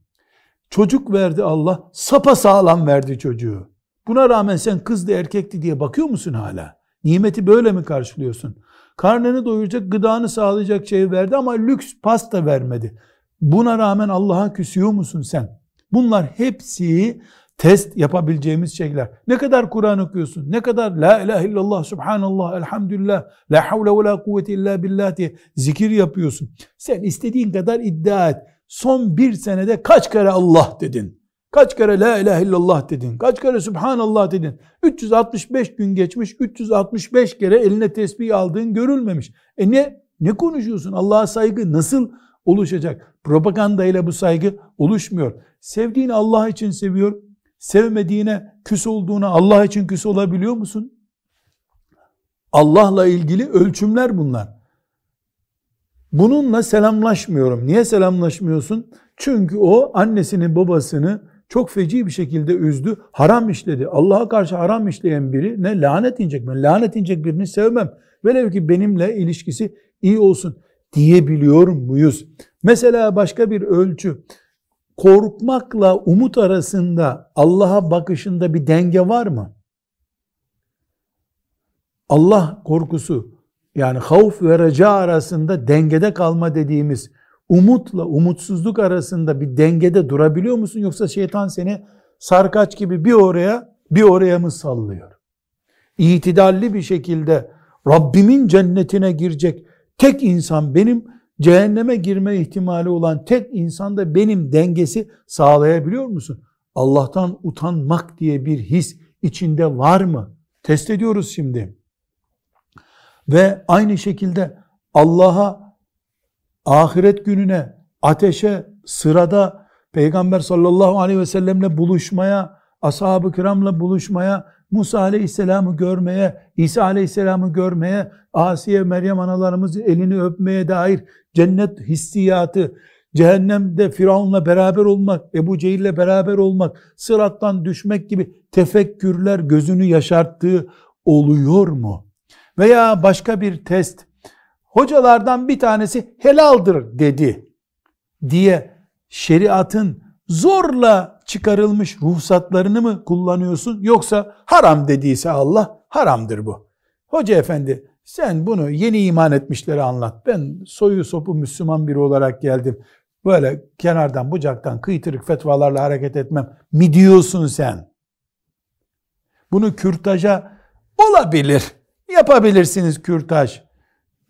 Çocuk verdi Allah, sapa sağlam verdi çocuğu. Buna rağmen sen kızdı erkekti diye bakıyor musun hala? Nimeti böyle mi karşılıyorsun? Karnını doyuracak, gıdanı sağlayacak şey verdi ama lüks pasta vermedi. Buna rağmen Allah'a küsüyor musun sen? Bunlar hepsi test yapabileceğimiz şeyler. Ne kadar Kur'an okuyorsun, ne kadar La ilahe illallah, subhanallah, elhamdülillah, la havle ve la kuvvete illa billah diye zikir yapıyorsun. Sen istediğin kadar iddia et. Son bir senede kaç kere Allah dedin? Kaç kere la ilahe illallah dedin? Kaç kere subhanallah dedin? 365 gün geçmiş, 365 kere eline tesbih aldığın görülmemiş. E ne ne konuşuyorsun? Allah'a saygı nasıl oluşacak? Propaganda ile bu saygı oluşmuyor. Sevdiğini Allah için seviyor, sevmediğine küs olduğuna Allah için küs olabiliyor musun? Allah'la ilgili ölçümler bunlar. Bununla selamlaşmıyorum. Niye selamlaşmıyorsun? Çünkü o annesinin babasını çok feci bir şekilde üzdü. Haram işledi. Allah'a karşı haram işleyen biri ne lanet inecek. Ben lanet inecek birini sevmem. Velev ki benimle ilişkisi iyi olsun diyebiliyor muyuz? Mesela başka bir ölçü korkmakla umut arasında Allah'a bakışında bir denge var mı? Allah korkusu yani havf ve reca arasında dengede kalma dediğimiz umutla umutsuzluk arasında bir dengede durabiliyor musun yoksa şeytan seni sarkaç gibi bir oraya bir oraya mı sallıyor? İtidalli bir şekilde Rabbimin cennetine girecek tek insan benim cehenneme girme ihtimali olan tek insan da benim dengesi sağlayabiliyor musun? Allah'tan utanmak diye bir his içinde var mı? Test ediyoruz şimdi. Ve aynı şekilde Allah'a, ahiret gününe, ateşe, sırada Peygamber sallallahu aleyhi ve sellemle buluşmaya, ashab-ı kiramla buluşmaya, Musa aleyhisselamı görmeye, İsa aleyhisselamı görmeye, Asiye, Meryem analarımızın elini öpmeye dair cennet hissiyatı, cehennemde Firavun'la beraber olmak, Ebu Cehil'le beraber olmak, sırattan düşmek gibi tefekkürler gözünü yaşarttığı oluyor mu? Veya başka bir test, hocalardan bir tanesi helaldir dedi diye şeriatın zorla çıkarılmış ruhsatlarını mı kullanıyorsun yoksa haram dediyse Allah haramdır bu. Hoca efendi sen bunu yeni iman etmişlere anlat. Ben soyu sopu Müslüman biri olarak geldim. Böyle kenardan bucaktan kıytırık fetvalarla hareket etmem mi diyorsun sen? Bunu kürtaja olabilir. Yapabilirsiniz kürtaj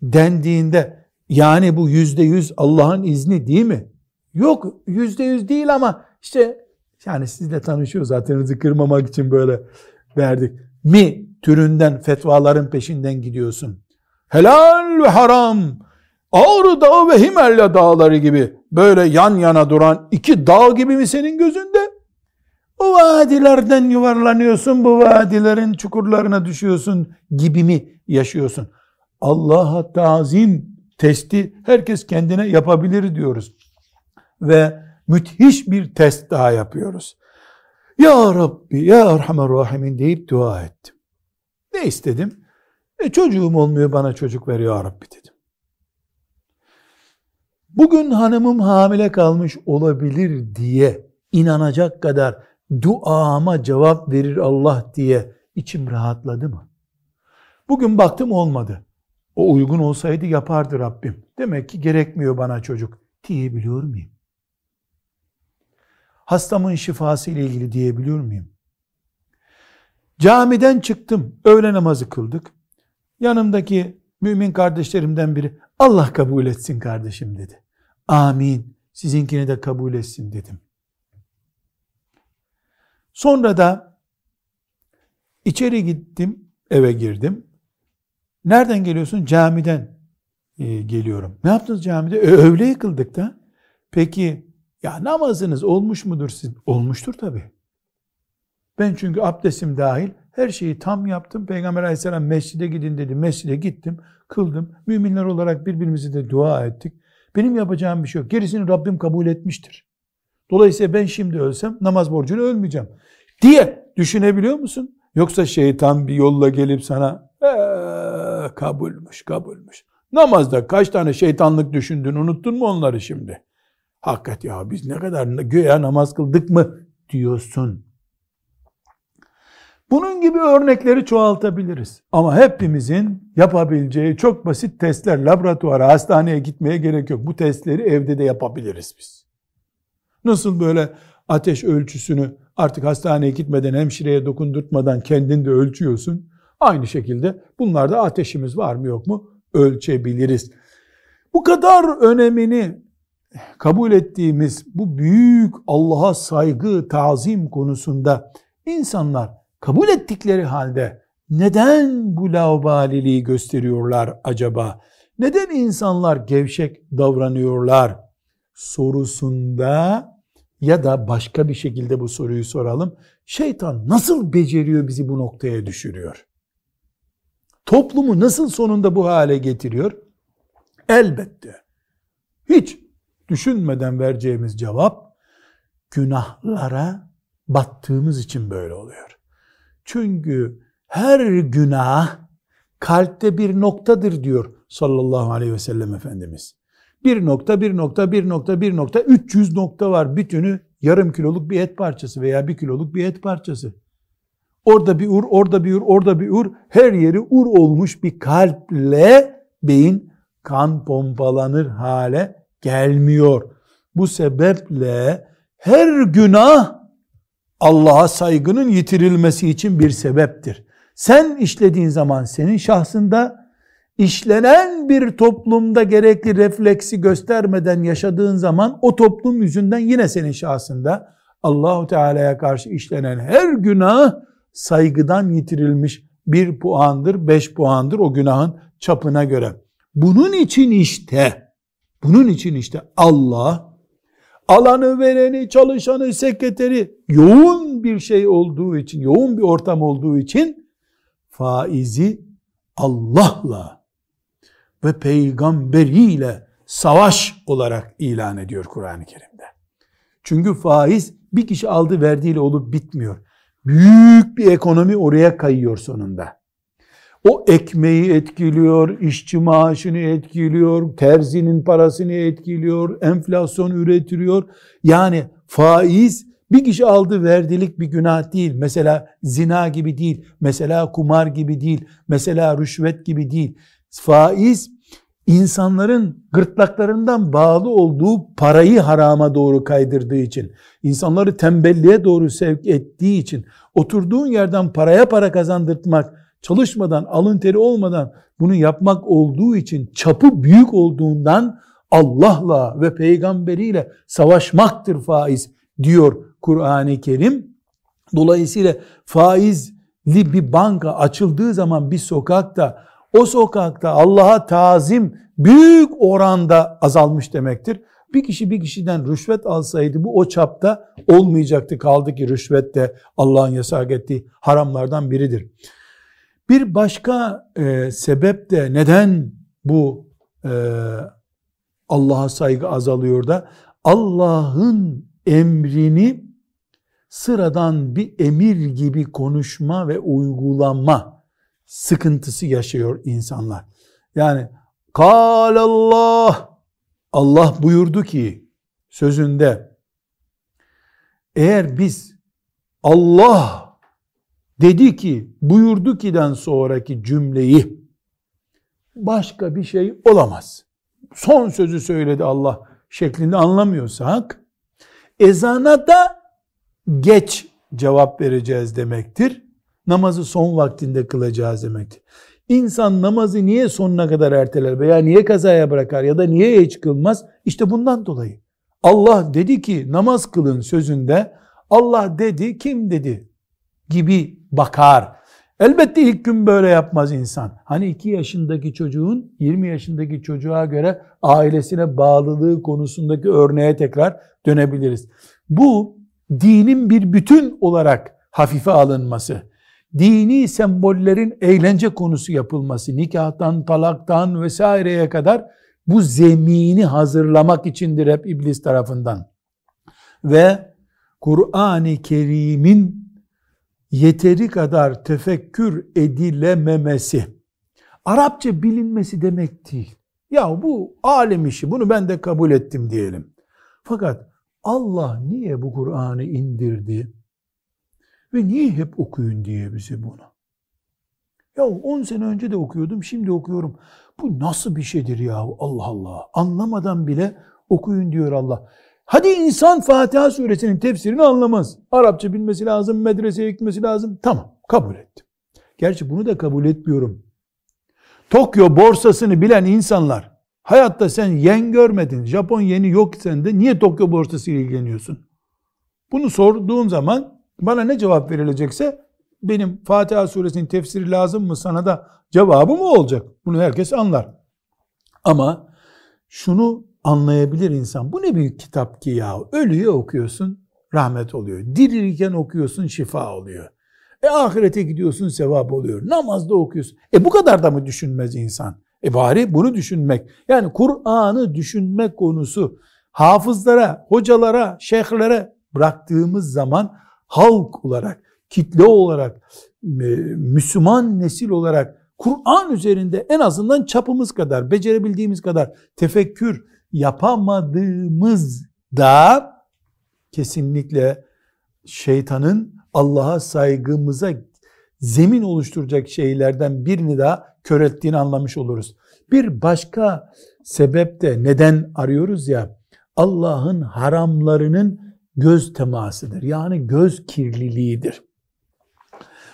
dendiğinde yani bu yüzde yüz Allah'ın izni değil mi? Yok yüzde yüz değil ama işte yani sizle tanışıyoruz zaten kırmamak için böyle verdik. Mi türünden fetvaların peşinden gidiyorsun. Helal ve haram. Ağrı Dağı ve Himalya dağları gibi böyle yan yana duran iki dağ gibi mi senin gözünde? O vadilerden yuvarlanıyorsun, bu vadilerin çukurlarına düşüyorsun gibi mi yaşıyorsun? Allah'a tazim testi herkes kendine yapabilir diyoruz. Ve müthiş bir test daha yapıyoruz. Ya Rabbi, Ya Erhamer Rahimin deyip dua ettim. Ne istedim? E çocuğum olmuyor bana çocuk ver Ya Rabbi dedim. Bugün hanımım hamile kalmış olabilir diye inanacak kadar duama cevap verir Allah diye içim rahatladı mı? Bugün baktım olmadı. O uygun olsaydı yapardı Rabbim. Demek ki gerekmiyor bana çocuk diyebiliyor muyum? Hastamın şifası ile ilgili diyebiliyor muyum? Camiden çıktım, öğle namazı kıldık. Yanımdaki mümin kardeşlerimden biri Allah kabul etsin kardeşim dedi. Amin. Sizinkini de kabul etsin dedim. Sonra da içeri gittim, eve girdim. Nereden geliyorsun? Camiden e, geliyorum. Ne yaptınız camide? E, öğle yıkıldık da. Peki ya namazınız olmuş mudur siz? Olmuştur tabi. Ben çünkü abdestim dahil her şeyi tam yaptım. Peygamber aleyhisselam mescide gidin dedi. Mescide gittim, kıldım. Müminler olarak birbirimize de dua ettik. Benim yapacağım bir şey yok. Gerisini Rabbim kabul etmiştir. Dolayısıyla ben şimdi ölsem namaz borcunu ölmeyeceğim. Diye düşünebiliyor musun? Yoksa şeytan bir yolla gelip sana ee, kabulmüş, kabulmüş. Namazda kaç tane şeytanlık düşündün unuttun mu onları şimdi? Hakikat ya biz ne kadar göğe namaz kıldık mı diyorsun. Bunun gibi örnekleri çoğaltabiliriz. Ama hepimizin yapabileceği çok basit testler, laboratuvara, hastaneye gitmeye gerek yok. Bu testleri evde de yapabiliriz biz. Nasıl böyle ateş ölçüsünü artık hastaneye gitmeden, hemşireye dokundurtmadan kendin de ölçüyorsun. Aynı şekilde bunlarda ateşimiz var mı yok mu ölçebiliriz. Bu kadar önemini kabul ettiğimiz bu büyük Allah'a saygı, tazim konusunda insanlar kabul ettikleri halde neden bu laubaliliği gösteriyorlar acaba? Neden insanlar gevşek davranıyorlar sorusunda ya da başka bir şekilde bu soruyu soralım. Şeytan nasıl beceriyor bizi bu noktaya düşürüyor? Toplumu nasıl sonunda bu hale getiriyor? Elbette. Hiç düşünmeden vereceğimiz cevap günahlara battığımız için böyle oluyor. Çünkü her günah kalpte bir noktadır diyor sallallahu aleyhi ve sellem Efendimiz. Bir nokta, bir nokta, bir nokta, bir nokta, 300 nokta var. Bütünü yarım kiloluk bir et parçası veya bir kiloluk bir et parçası. Orada bir ur, orada bir ur, orada bir ur. Her yeri ur olmuş bir kalple beyin kan pompalanır hale gelmiyor. Bu sebeple her günah Allah'a saygının yitirilmesi için bir sebeptir. Sen işlediğin zaman senin şahsında, işlenen bir toplumda gerekli refleksi göstermeden yaşadığın zaman o toplum yüzünden yine senin şahsında Allahu Teala'ya karşı işlenen her günah saygıdan yitirilmiş bir puandır, beş puandır o günahın çapına göre. Bunun için işte, bunun için işte Allah alanı vereni, çalışanı, sekreteri yoğun bir şey olduğu için, yoğun bir ortam olduğu için faizi Allah'la ve peygamberiyle savaş olarak ilan ediyor Kur'an-ı Kerim'de. Çünkü faiz bir kişi aldı verdiğiyle olup bitmiyor. Büyük bir ekonomi oraya kayıyor sonunda. O ekmeği etkiliyor, işçi maaşını etkiliyor, terzinin parasını etkiliyor, enflasyon üretiliyor. Yani faiz bir kişi aldı verdilik bir günah değil. Mesela zina gibi değil, mesela kumar gibi değil, mesela rüşvet gibi değil. Faiz insanların gırtlaklarından bağlı olduğu parayı harama doğru kaydırdığı için, insanları tembelliğe doğru sevk ettiği için, oturduğun yerden paraya para kazandırtmak, çalışmadan, alın teri olmadan bunu yapmak olduğu için, çapı büyük olduğundan Allah'la ve peygamberiyle savaşmaktır faiz diyor Kur'an-ı Kerim. Dolayısıyla faizli bir banka açıldığı zaman bir sokakta o sokakta Allah'a tazim büyük oranda azalmış demektir. Bir kişi bir kişiden rüşvet alsaydı bu o çapta olmayacaktı. Kaldı ki rüşvet de Allah'ın yasak ettiği haramlardan biridir. Bir başka e, sebep de neden bu e, Allah'a saygı azalıyor da Allah'ın emrini sıradan bir emir gibi konuşma ve uygulama sıkıntısı yaşıyor insanlar. Yani Allah Allah buyurdu ki sözünde eğer biz Allah dedi ki buyurdu ki'den sonraki cümleyi başka bir şey olamaz. Son sözü söyledi Allah şeklinde anlamıyorsak ezana da geç cevap vereceğiz demektir. Namazı son vaktinde kılacağız demektir. İnsan namazı niye sonuna kadar erteler veya niye kazaya bırakar ya da niye hiç kılmaz? İşte bundan dolayı. Allah dedi ki namaz kılın sözünde Allah dedi kim dedi gibi bakar. Elbette ilk gün böyle yapmaz insan. Hani iki yaşındaki çocuğun 20 yaşındaki çocuğa göre ailesine bağlılığı konusundaki örneğe tekrar dönebiliriz. Bu dinin bir bütün olarak hafife alınması, dini sembollerin eğlence konusu yapılması, nikahtan, talaktan vesaireye kadar bu zemini hazırlamak içindir hep iblis tarafından. Ve Kur'an-ı Kerim'in yeteri kadar tefekkür edilememesi, Arapça bilinmesi demek değil. Ya bu alem işi, bunu ben de kabul ettim diyelim. Fakat Allah niye bu Kur'an'ı indirdi? Ve niye hep okuyun diye bize bunu? Ya 10 sene önce de okuyordum, şimdi okuyorum. Bu nasıl bir şeydir ya Allah Allah. Anlamadan bile okuyun diyor Allah. Hadi insan Fatiha suresinin tefsirini anlamaz. Arapça bilmesi lazım, medreseye gitmesi lazım. Tamam, kabul ettim. Gerçi bunu da kabul etmiyorum. Tokyo borsasını bilen insanlar, hayatta sen yen görmedin, Japon yeni yok sende, niye Tokyo borsası ile ilgileniyorsun? Bunu sorduğum zaman bana ne cevap verilecekse benim Fatiha suresinin tefsiri lazım mı sana da cevabı mı olacak? Bunu herkes anlar. Ama şunu anlayabilir insan. Bu ne büyük kitap ki ya. Ölüye okuyorsun rahmet oluyor. Dirilirken okuyorsun şifa oluyor. E ahirete gidiyorsun sevap oluyor. Namazda okuyorsun. E bu kadar da mı düşünmez insan? E bari bunu düşünmek. Yani Kur'an'ı düşünmek konusu hafızlara, hocalara, şeyhlere bıraktığımız zaman halk olarak, kitle olarak, Müslüman nesil olarak Kur'an üzerinde en azından çapımız kadar, becerebildiğimiz kadar tefekkür yapamadığımız da kesinlikle şeytanın Allah'a saygımıza zemin oluşturacak şeylerden birini daha kör ettiğini anlamış oluruz. Bir başka sebep de neden arıyoruz ya Allah'ın haramlarının göz temasıdır. Yani göz kirliliğidir.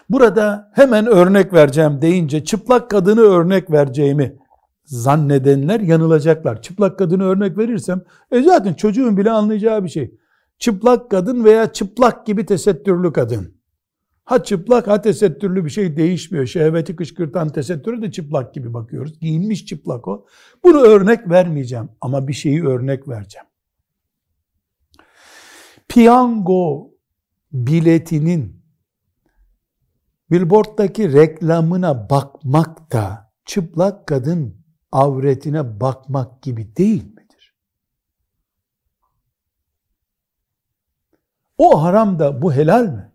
Burada hemen örnek vereceğim deyince çıplak kadını örnek vereceğimi zannedenler yanılacaklar. Çıplak kadını örnek verirsem e zaten çocuğun bile anlayacağı bir şey. Çıplak kadın veya çıplak gibi tesettürlü kadın. Ha çıplak ha tesettürlü bir şey değişmiyor. Şehveti kışkırtan tesettürü de çıplak gibi bakıyoruz. Giyinmiş çıplak o. Bunu örnek vermeyeceğim ama bir şeyi örnek vereceğim. Piyango biletinin billboarddaki reklamına bakmak da çıplak kadın avretine bakmak gibi değil midir? O haram da bu helal mi?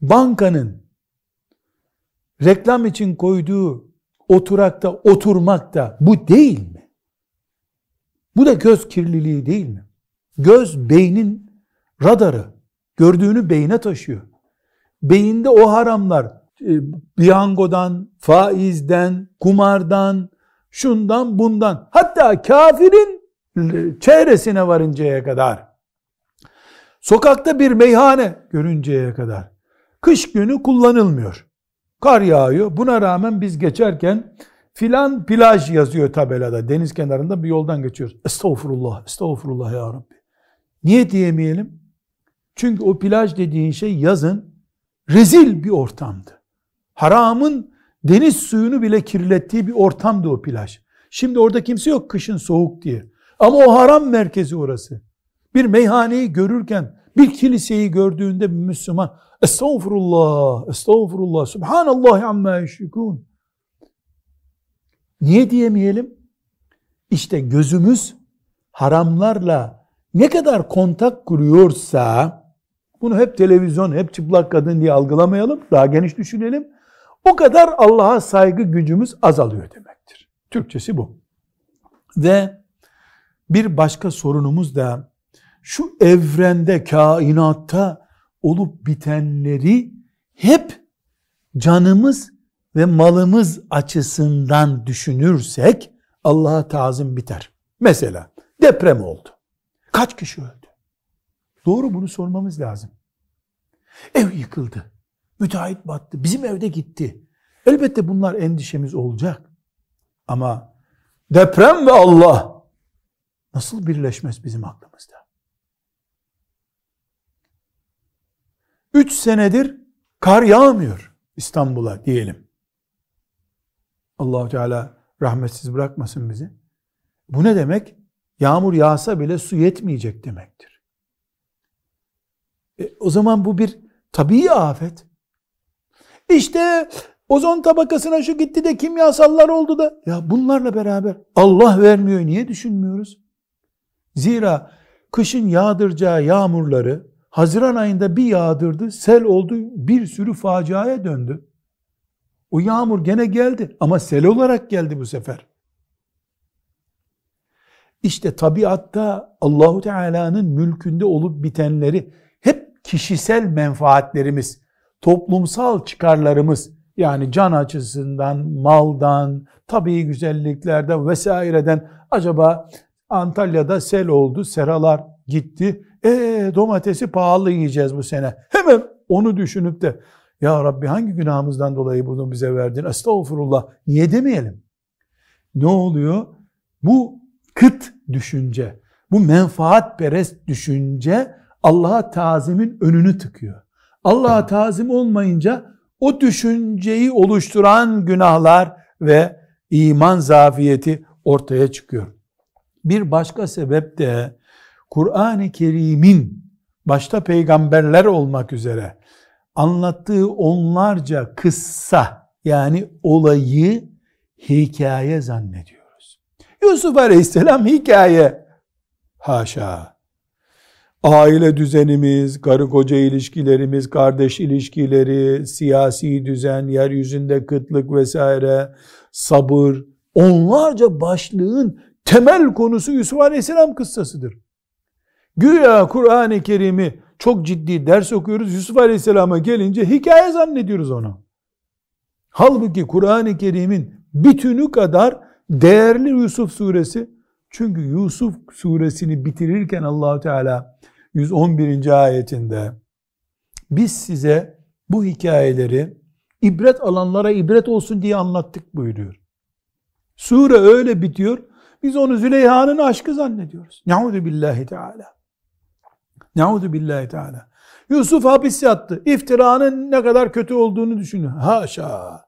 Bankanın reklam için koyduğu oturakta oturmak da bu değil mi? Bu da göz kirliliği değil mi? Göz beynin radarı. Gördüğünü beyine taşıyor. Beyinde o haramlar piyangodan, faizden, kumardan, şundan bundan hatta kafirin çevresine varıncaya kadar sokakta bir meyhane görünceye kadar kış günü kullanılmıyor. Kar yağıyor. Buna rağmen biz geçerken filan plaj yazıyor tabelada. Deniz kenarında bir yoldan geçiyoruz. Estağfurullah, estağfurullah ya Rabbi. Niye diyemeyelim? Çünkü o plaj dediğin şey yazın rezil bir ortamdı. Haramın deniz suyunu bile kirlettiği bir ortamdı o plaj. Şimdi orada kimse yok kışın soğuk diye. Ama o haram merkezi orası. Bir meyhaneyi görürken, bir kiliseyi gördüğünde bir Müslüman Estağfurullah, estağfurullah, subhanallah amma yüşrikûn. Niye diyemeyelim? İşte gözümüz haramlarla ne kadar kontak kuruyorsa, bunu hep televizyon, hep çıplak kadın diye algılamayalım, daha geniş düşünelim. O kadar Allah'a saygı gücümüz azalıyor demektir. Türkçesi bu. Ve bir başka sorunumuz da şu evrende, kainatta olup bitenleri hep canımız ve malımız açısından düşünürsek Allah'a tazim biter. Mesela deprem oldu. Kaç kişi öldü? Doğru bunu sormamız lazım. Ev yıkıldı. Müteahhit battı. Bizim evde gitti. Elbette bunlar endişemiz olacak. Ama deprem ve Allah nasıl birleşmez bizim aklımızda? Üç senedir kar yağmıyor İstanbul'a diyelim. Allahu Teala rahmetsiz bırakmasın bizi. Bu ne demek? Yağmur yağsa bile su yetmeyecek demektir. E, o zaman bu bir tabii afet. İşte ozon tabakasına şu gitti de kimyasallar oldu da. Ya bunlarla beraber Allah vermiyor. Niye düşünmüyoruz? Zira kışın yağdıracağı yağmurları Haziran ayında bir yağdırdı, sel oldu, bir sürü faciaya döndü. O yağmur gene geldi ama sel olarak geldi bu sefer. İşte tabiatta Allahu Teala'nın mülkünde olup bitenleri hep kişisel menfaatlerimiz, toplumsal çıkarlarımız yani can açısından, maldan, tabii güzelliklerden vesaireden acaba Antalya'da sel oldu, seralar gitti. E domatesi pahalı yiyeceğiz bu sene. Hemen onu düşünüp de ya Rabbi hangi günahımızdan dolayı bunu bize verdin? Estağfurullah. Niye demeyelim? Ne oluyor? Bu kıt düşünce, bu menfaat perest düşünce Allah'a tazimin önünü tıkıyor. Allah'a tazim olmayınca o düşünceyi oluşturan günahlar ve iman zafiyeti ortaya çıkıyor. Bir başka sebep de Kur'an-ı Kerim'in başta peygamberler olmak üzere anlattığı onlarca kıssa yani olayı hikaye zannediyoruz. Yusuf Aleyhisselam hikaye. Haşa. Aile düzenimiz, karı koca ilişkilerimiz, kardeş ilişkileri, siyasi düzen, yeryüzünde kıtlık vesaire, sabır, onlarca başlığın temel konusu Yusuf Aleyhisselam kıssasıdır. Güya Kur'an-ı Kerim'i çok ciddi ders okuyoruz. Yusuf Aleyhisselam'a gelince hikaye zannediyoruz onu. Halbuki Kur'an-ı Kerim'in bütünü kadar değerli Yusuf suresi. Çünkü Yusuf suresini bitirirken Allahu Teala 111. ayetinde biz size bu hikayeleri ibret alanlara ibret olsun diye anlattık buyuruyor. Sure öyle bitiyor. Biz onu Züleyha'nın aşkı zannediyoruz. Nauzu billahi teala. Nauzu billahi teala. Yusuf hapis yattı. İftiranın ne kadar kötü olduğunu düşünün. Haşa.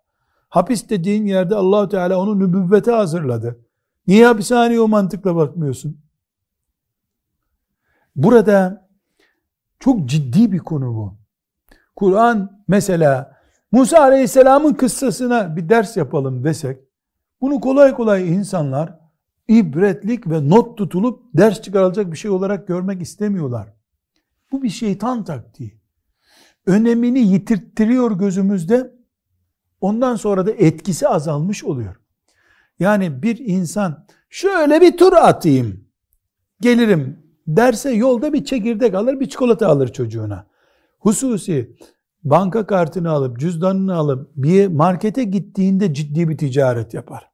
Hapis dediğin yerde Allahu Teala onu nübüvvete hazırladı. Niye hapishaneye o mantıkla bakmıyorsun? Burada çok ciddi bir konu bu. Kur'an mesela Musa Aleyhisselam'ın kıssasına bir ders yapalım desek, bunu kolay kolay insanlar ibretlik ve not tutulup ders çıkarılacak bir şey olarak görmek istemiyorlar. Bu bir şeytan taktiği. Önemini yitirttiriyor gözümüzde. Ondan sonra da etkisi azalmış oluyor. Yani bir insan şöyle bir tur atayım, gelirim derse yolda bir çekirdek alır, bir çikolata alır çocuğuna. Hususi banka kartını alıp, cüzdanını alıp bir markete gittiğinde ciddi bir ticaret yapar.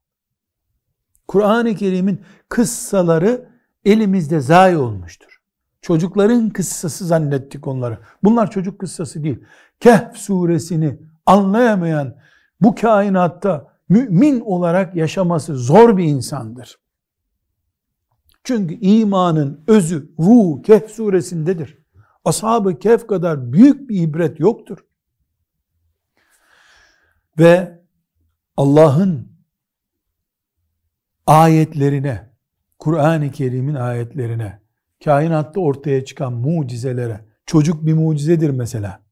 Kur'an-ı Kerim'in kıssaları elimizde zayi olmuştur. Çocukların kıssası zannettik onları. Bunlar çocuk kıssası değil. Kehf suresini anlayamayan bu kainatta mümin olarak yaşaması zor bir insandır. Çünkü imanın özü, ruh Kehf suresindedir. Ashab-ı Kehf kadar büyük bir ibret yoktur. Ve Allah'ın ayetlerine, Kur'an-ı Kerim'in ayetlerine, kainatta ortaya çıkan mucizelere, çocuk bir mucizedir mesela.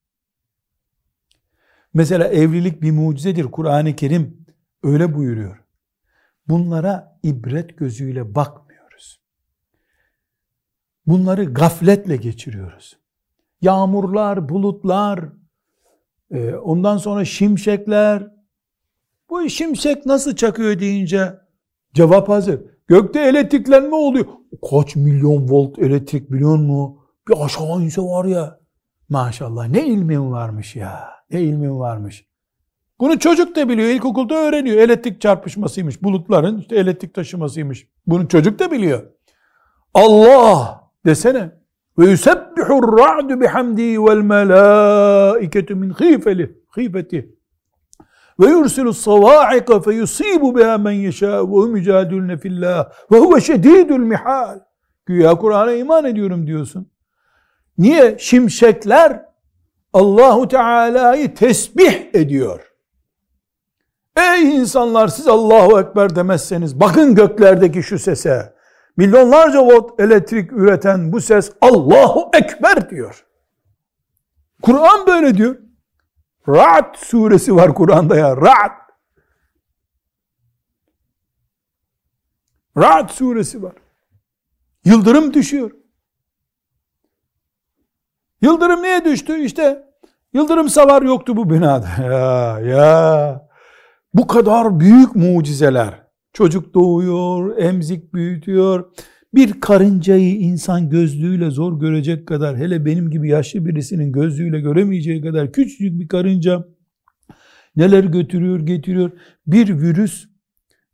Mesela evlilik bir mucizedir. Kur'an-ı Kerim öyle buyuruyor. Bunlara ibret gözüyle bakmıyoruz. Bunları gafletle geçiriyoruz. Yağmurlar, bulutlar, e, ondan sonra şimşekler. Bu şimşek nasıl çakıyor deyince cevap hazır. Gökte elektriklenme oluyor. Kaç milyon volt elektrik biliyor musun? Bir aşağı inse var ya. Maşallah ne ilmin varmış ya. Ne ilmin varmış. Bunu çocuk da biliyor. İlkokulda öğreniyor. Elektrik çarpışmasıymış. Bulutların işte elektrik taşımasıymış. Bunu çocuk da biliyor. Allah desene. Ve yusebbihur ra'du bihamdi vel melâiketu min khifeli. Khifeti. Ve yursilu sava'ika fe yusibu biha men yeşâ ve hum yücadülne fillah ve huve şedîdül mihal. Güya Kur'an'a iman ediyorum diyorsun. Niye? Şimşekler Allahu Teala'yı tesbih ediyor. Ey insanlar siz Allahu Ekber demezseniz bakın göklerdeki şu sese. Milyonlarca volt elektrik üreten bu ses Allahu Ekber diyor. Kur'an böyle diyor. Ra'd suresi var Kur'an'da ya. Ra'd. Ra'd suresi var. Yıldırım düşüyor. Yıldırım niye düştü? İşte yıldırım savar yoktu bu binada. Ya ya. Bu kadar büyük mucizeler. Çocuk doğuyor, emzik büyütüyor. Bir karıncayı insan gözlüğüyle zor görecek kadar, hele benim gibi yaşlı birisinin gözlüğüyle göremeyeceği kadar küçücük bir karınca neler götürüyor, getiriyor. Bir virüs,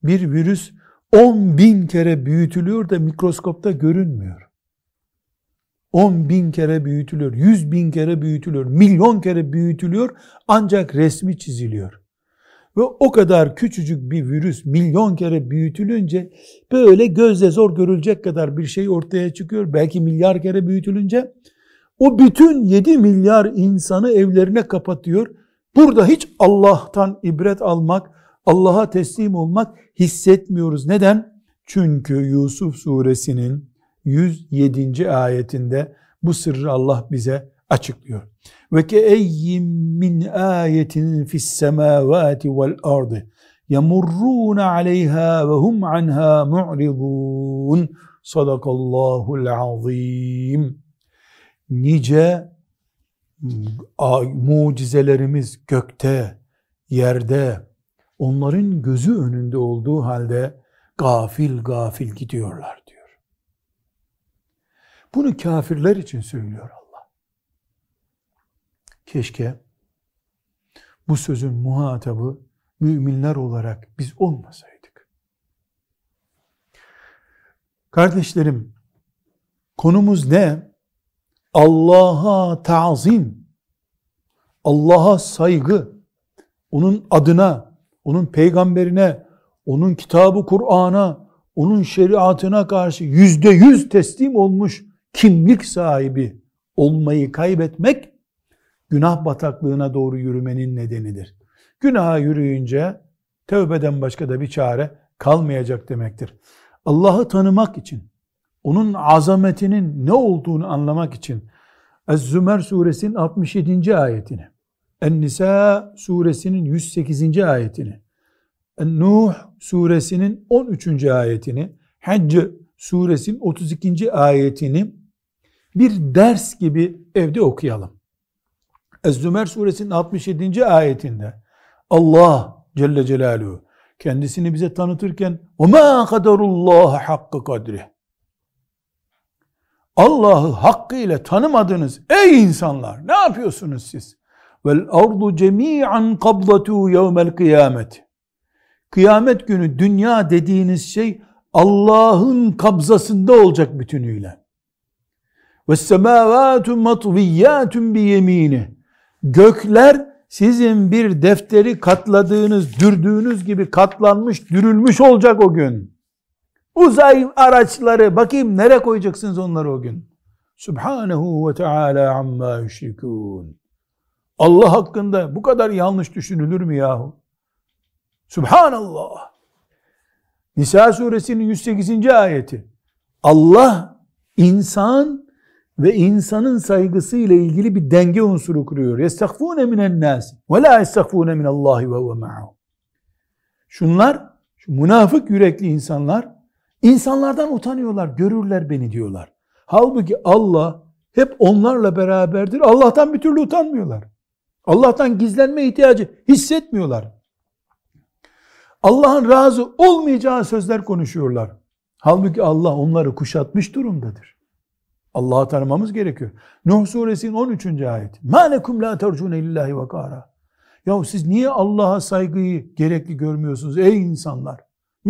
bir virüs 10 bin kere büyütülüyor da mikroskopta görünmüyor. 10 bin kere büyütülüyor, 100 bin kere büyütülüyor, milyon kere büyütülüyor ancak resmi çiziliyor. Ve o kadar küçücük bir virüs milyon kere büyütülünce böyle gözle zor görülecek kadar bir şey ortaya çıkıyor. Belki milyar kere büyütülünce o bütün 7 milyar insanı evlerine kapatıyor. Burada hiç Allah'tan ibret almak, Allah'a teslim olmak hissetmiyoruz. Neden? Çünkü Yusuf suresinin 107. ayetinde bu sırrı Allah bize açıklıyor. Ve ke min ayetin fis semavati vel ardı yemurrun aleyha ve hum anha mu'ridun. Sadakallahul azim. Nice mucizelerimiz gökte, yerde, onların gözü önünde olduğu halde gafil gafil gidiyorlar diyor. Bunu kafirler için söylüyor Allah. Keşke bu sözün muhatabı müminler olarak biz olmasaydık. Kardeşlerim, konumuz ne? Allah'a tazim, Allah'a saygı, onun adına, onun peygamberine, onun kitabı Kur'an'a, onun şeriatına karşı yüzde yüz teslim olmuş kimlik sahibi olmayı kaybetmek, günah bataklığına doğru yürümenin nedenidir. Günaha yürüyünce tövbeden başka da bir çare kalmayacak demektir. Allah'ı tanımak için, onun azametinin ne olduğunu anlamak için Ez-Zümer suresinin 67. ayetini, En-Nisa suresinin 108. ayetini, En-Nuh suresinin 13. ayetini, Hac suresinin 32. ayetini bir ders gibi evde okuyalım. Ez-Zümer suresinin 67. ayetinde Allah Celle Celaluhu kendisini bize tanıtırken وَمَا قَدَرُ اللّٰهَ حَقَّ قَدْرِهِ Allah'ı hakkıyla tanımadınız ey insanlar ne yapıyorsunuz siz? Vel ardu cemi'an qabdatu yevmel kıyamet. Kıyamet günü dünya dediğiniz şey Allah'ın kabzasında olacak bütünüyle. Ve semavatu matviyyatun bi yemini. Gökler sizin bir defteri katladığınız, dürdüğünüz gibi katlanmış, dürülmüş olacak o gün. Uzay araçları, bakayım nereye koyacaksınız onları o gün? Subhanahu ve Teala amma yüşrikûn. Allah hakkında bu kadar yanlış düşünülür mü yahu? Subhanallah. Nisa suresinin 108. ayeti. Allah insan ve insanın saygısı ile ilgili bir denge unsuru kuruyor. Yestagfune minen nas ve la yestagfune min Allah ve huve ma'hum. Şunlar şu münafık yürekli insanlar insanlardan utanıyorlar. Görürler beni diyorlar. Halbuki Allah hep onlarla beraberdir. Allah'tan bir türlü utanmıyorlar. Allah'tan gizlenme ihtiyacı hissetmiyorlar. Allah'ın razı olmayacağı sözler konuşuyorlar. Halbuki Allah onları kuşatmış durumdadır. Allah'ı tanımamız gerekiyor. Nuh suresinin 13. ayeti. Ma lekum la tercune illahi ve kara. Ya siz niye Allah'a saygıyı gerekli görmüyorsunuz ey insanlar?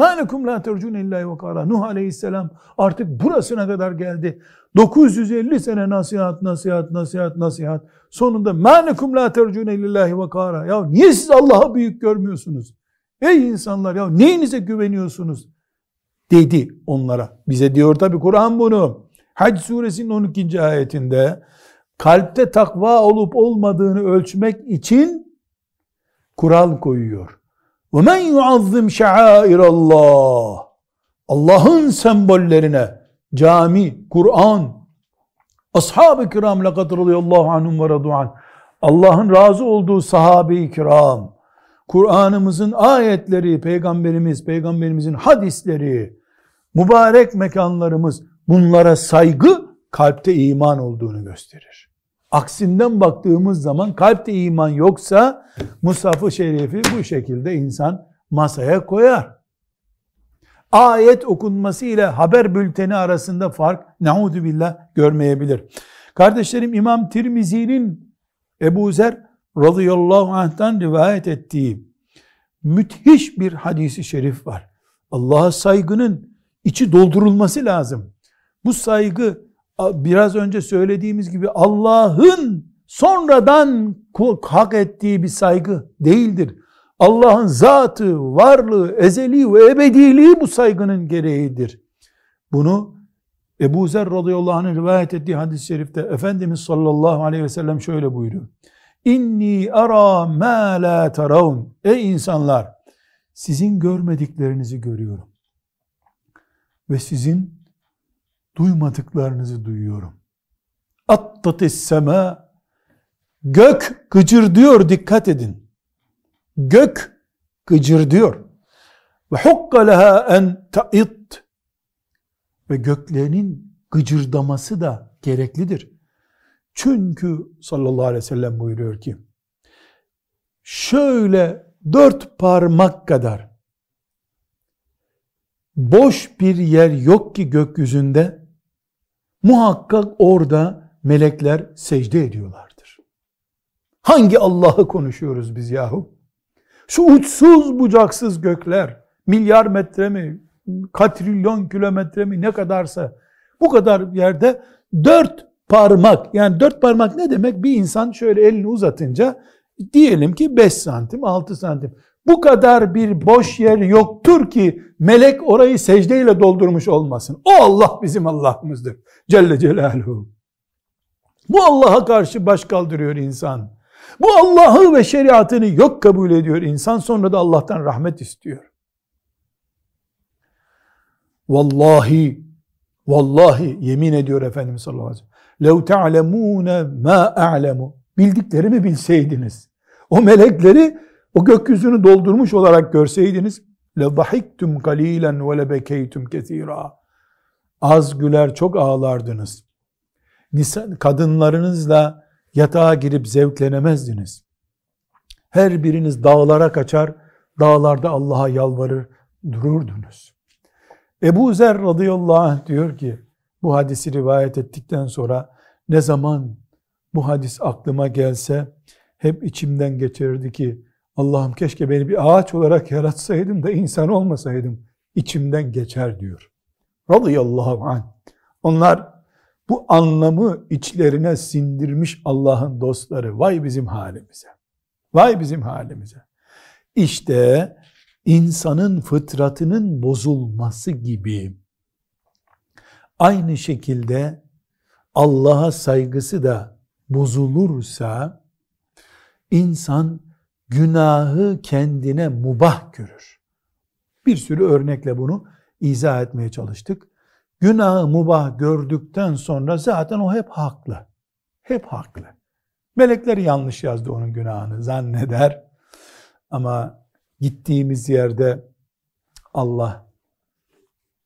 Lekum la tercune illahi ve kara. Nuh aleyhisselam artık burasına kadar geldi. 950 sene nasihat, nasihat, nasihat, nasihat. Sonunda lekum la tercune illahi ve kara. Ya niye siz Allah'a büyük görmüyorsunuz? Ey insanlar ya neyinize güveniyorsunuz? Dedi onlara. Bize diyor tabi Kur'an bunu. Hac suresinin 12. ayetinde kalpte takva olup olmadığını ölçmek için kural koyuyor. وَمَنْ يُعَظِّمْ شَعَائِرَ اللّٰهِ Allah'ın sembollerine cami, Kur'an, ashab-ı kiram لَقَدْ رَضِيَ اللّٰهُ عَنْهُمْ وَرَضُعَنْ Allah'ın razı olduğu sahabe-i kiram, Kur'an'ımızın ayetleri, peygamberimiz, peygamberimizin hadisleri, mübarek mekanlarımız, bunlara saygı kalpte iman olduğunu gösterir. Aksinden baktığımız zaman kalpte iman yoksa Musaf-ı Şerif'i bu şekilde insan masaya koyar. Ayet okunması ile haber bülteni arasında fark naudu billah görmeyebilir. Kardeşlerim İmam Tirmizi'nin Ebu Zer radıyallahu anh'tan rivayet ettiği müthiş bir hadisi şerif var. Allah'a saygının içi doldurulması lazım. Bu saygı biraz önce söylediğimiz gibi Allah'ın sonradan hak ettiği bir saygı değildir. Allah'ın zatı, varlığı, ezeli ve ebediliği bu saygının gereğidir. Bunu Ebu Zer radıyallahu anh'ın rivayet ettiği hadis-i şerifte Efendimiz sallallahu aleyhi ve sellem şöyle buyuruyor. İnni ara ma la taravun. Ey insanlar sizin görmediklerinizi görüyorum. Ve sizin duymadıklarınızı duyuyorum. Attatis sema gök gıcır diyor dikkat edin. Gök gıcır diyor. Ve hukka leha en ta'it ve göklerinin gıcırdaması da gereklidir. Çünkü sallallahu aleyhi ve sellem buyuruyor ki şöyle dört parmak kadar boş bir yer yok ki gökyüzünde muhakkak orada melekler secde ediyorlardır. Hangi Allah'ı konuşuyoruz biz yahu? Şu uçsuz bucaksız gökler, milyar metre mi, katrilyon kilometre mi ne kadarsa bu kadar yerde dört parmak yani dört parmak ne demek? Bir insan şöyle elini uzatınca diyelim ki beş santim altı santim Bu kadar bir boş yer yoktur ki melek orayı secdeyle doldurmuş olmasın. O Allah bizim Allah'ımızdır. Celle Celaluhu. Bu Allah'a karşı baş kaldırıyor insan. Bu Allah'ı ve şeriatını yok kabul ediyor insan sonra da Allah'tan rahmet istiyor. Vallahi vallahi yemin ediyor Efendimiz sallallahu aleyhi ve sellem. لَوْ تَعْلَمُونَ مَا أَعْلَمُ Bildiklerimi bilseydiniz. O melekleri o gökyüzünü doldurmuş olarak görseydiniz لَضَحِكْتُمْ قَلِيلًا وَلَبَكَيْتُمْ كَثِيرًا Az güler çok ağlardınız. Kadınlarınızla yatağa girip zevklenemezdiniz. Her biriniz dağlara kaçar, dağlarda Allah'a yalvarır dururdunuz. Ebu Zer radıyallahu anh diyor ki, bu hadisi rivayet ettikten sonra ne zaman bu hadis aklıma gelse hep içimden geçirirdi ki Allah'ım keşke beni bir ağaç olarak yaratsaydın da insan olmasaydım içimden geçer diyor. Radıyallahu anh. Onlar bu anlamı içlerine sindirmiş Allah'ın dostları. Vay bizim halimize. Vay bizim halimize. İşte insanın fıtratının bozulması gibi aynı şekilde Allah'a saygısı da bozulursa insan günahı kendine mubah görür. Bir sürü örnekle bunu izah etmeye çalıştık. Günahı mubah gördükten sonra zaten o hep haklı. Hep haklı. Melekler yanlış yazdı onun günahını zanneder. Ama gittiğimiz yerde Allah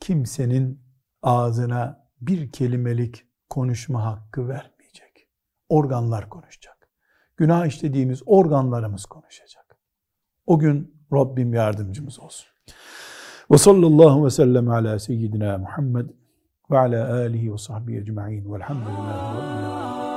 kimsenin ağzına bir kelimelik konuşma hakkı vermeyecek. Organlar konuşacak. Günah işlediğimiz organlarımız konuşacak. O gün Rabbim yardımcımız olsun. Ve sallallahu ve sellem ala seyyidina Muhammed ve ala alihi ve sahbihi ecma'in velhamdülillahi alemin.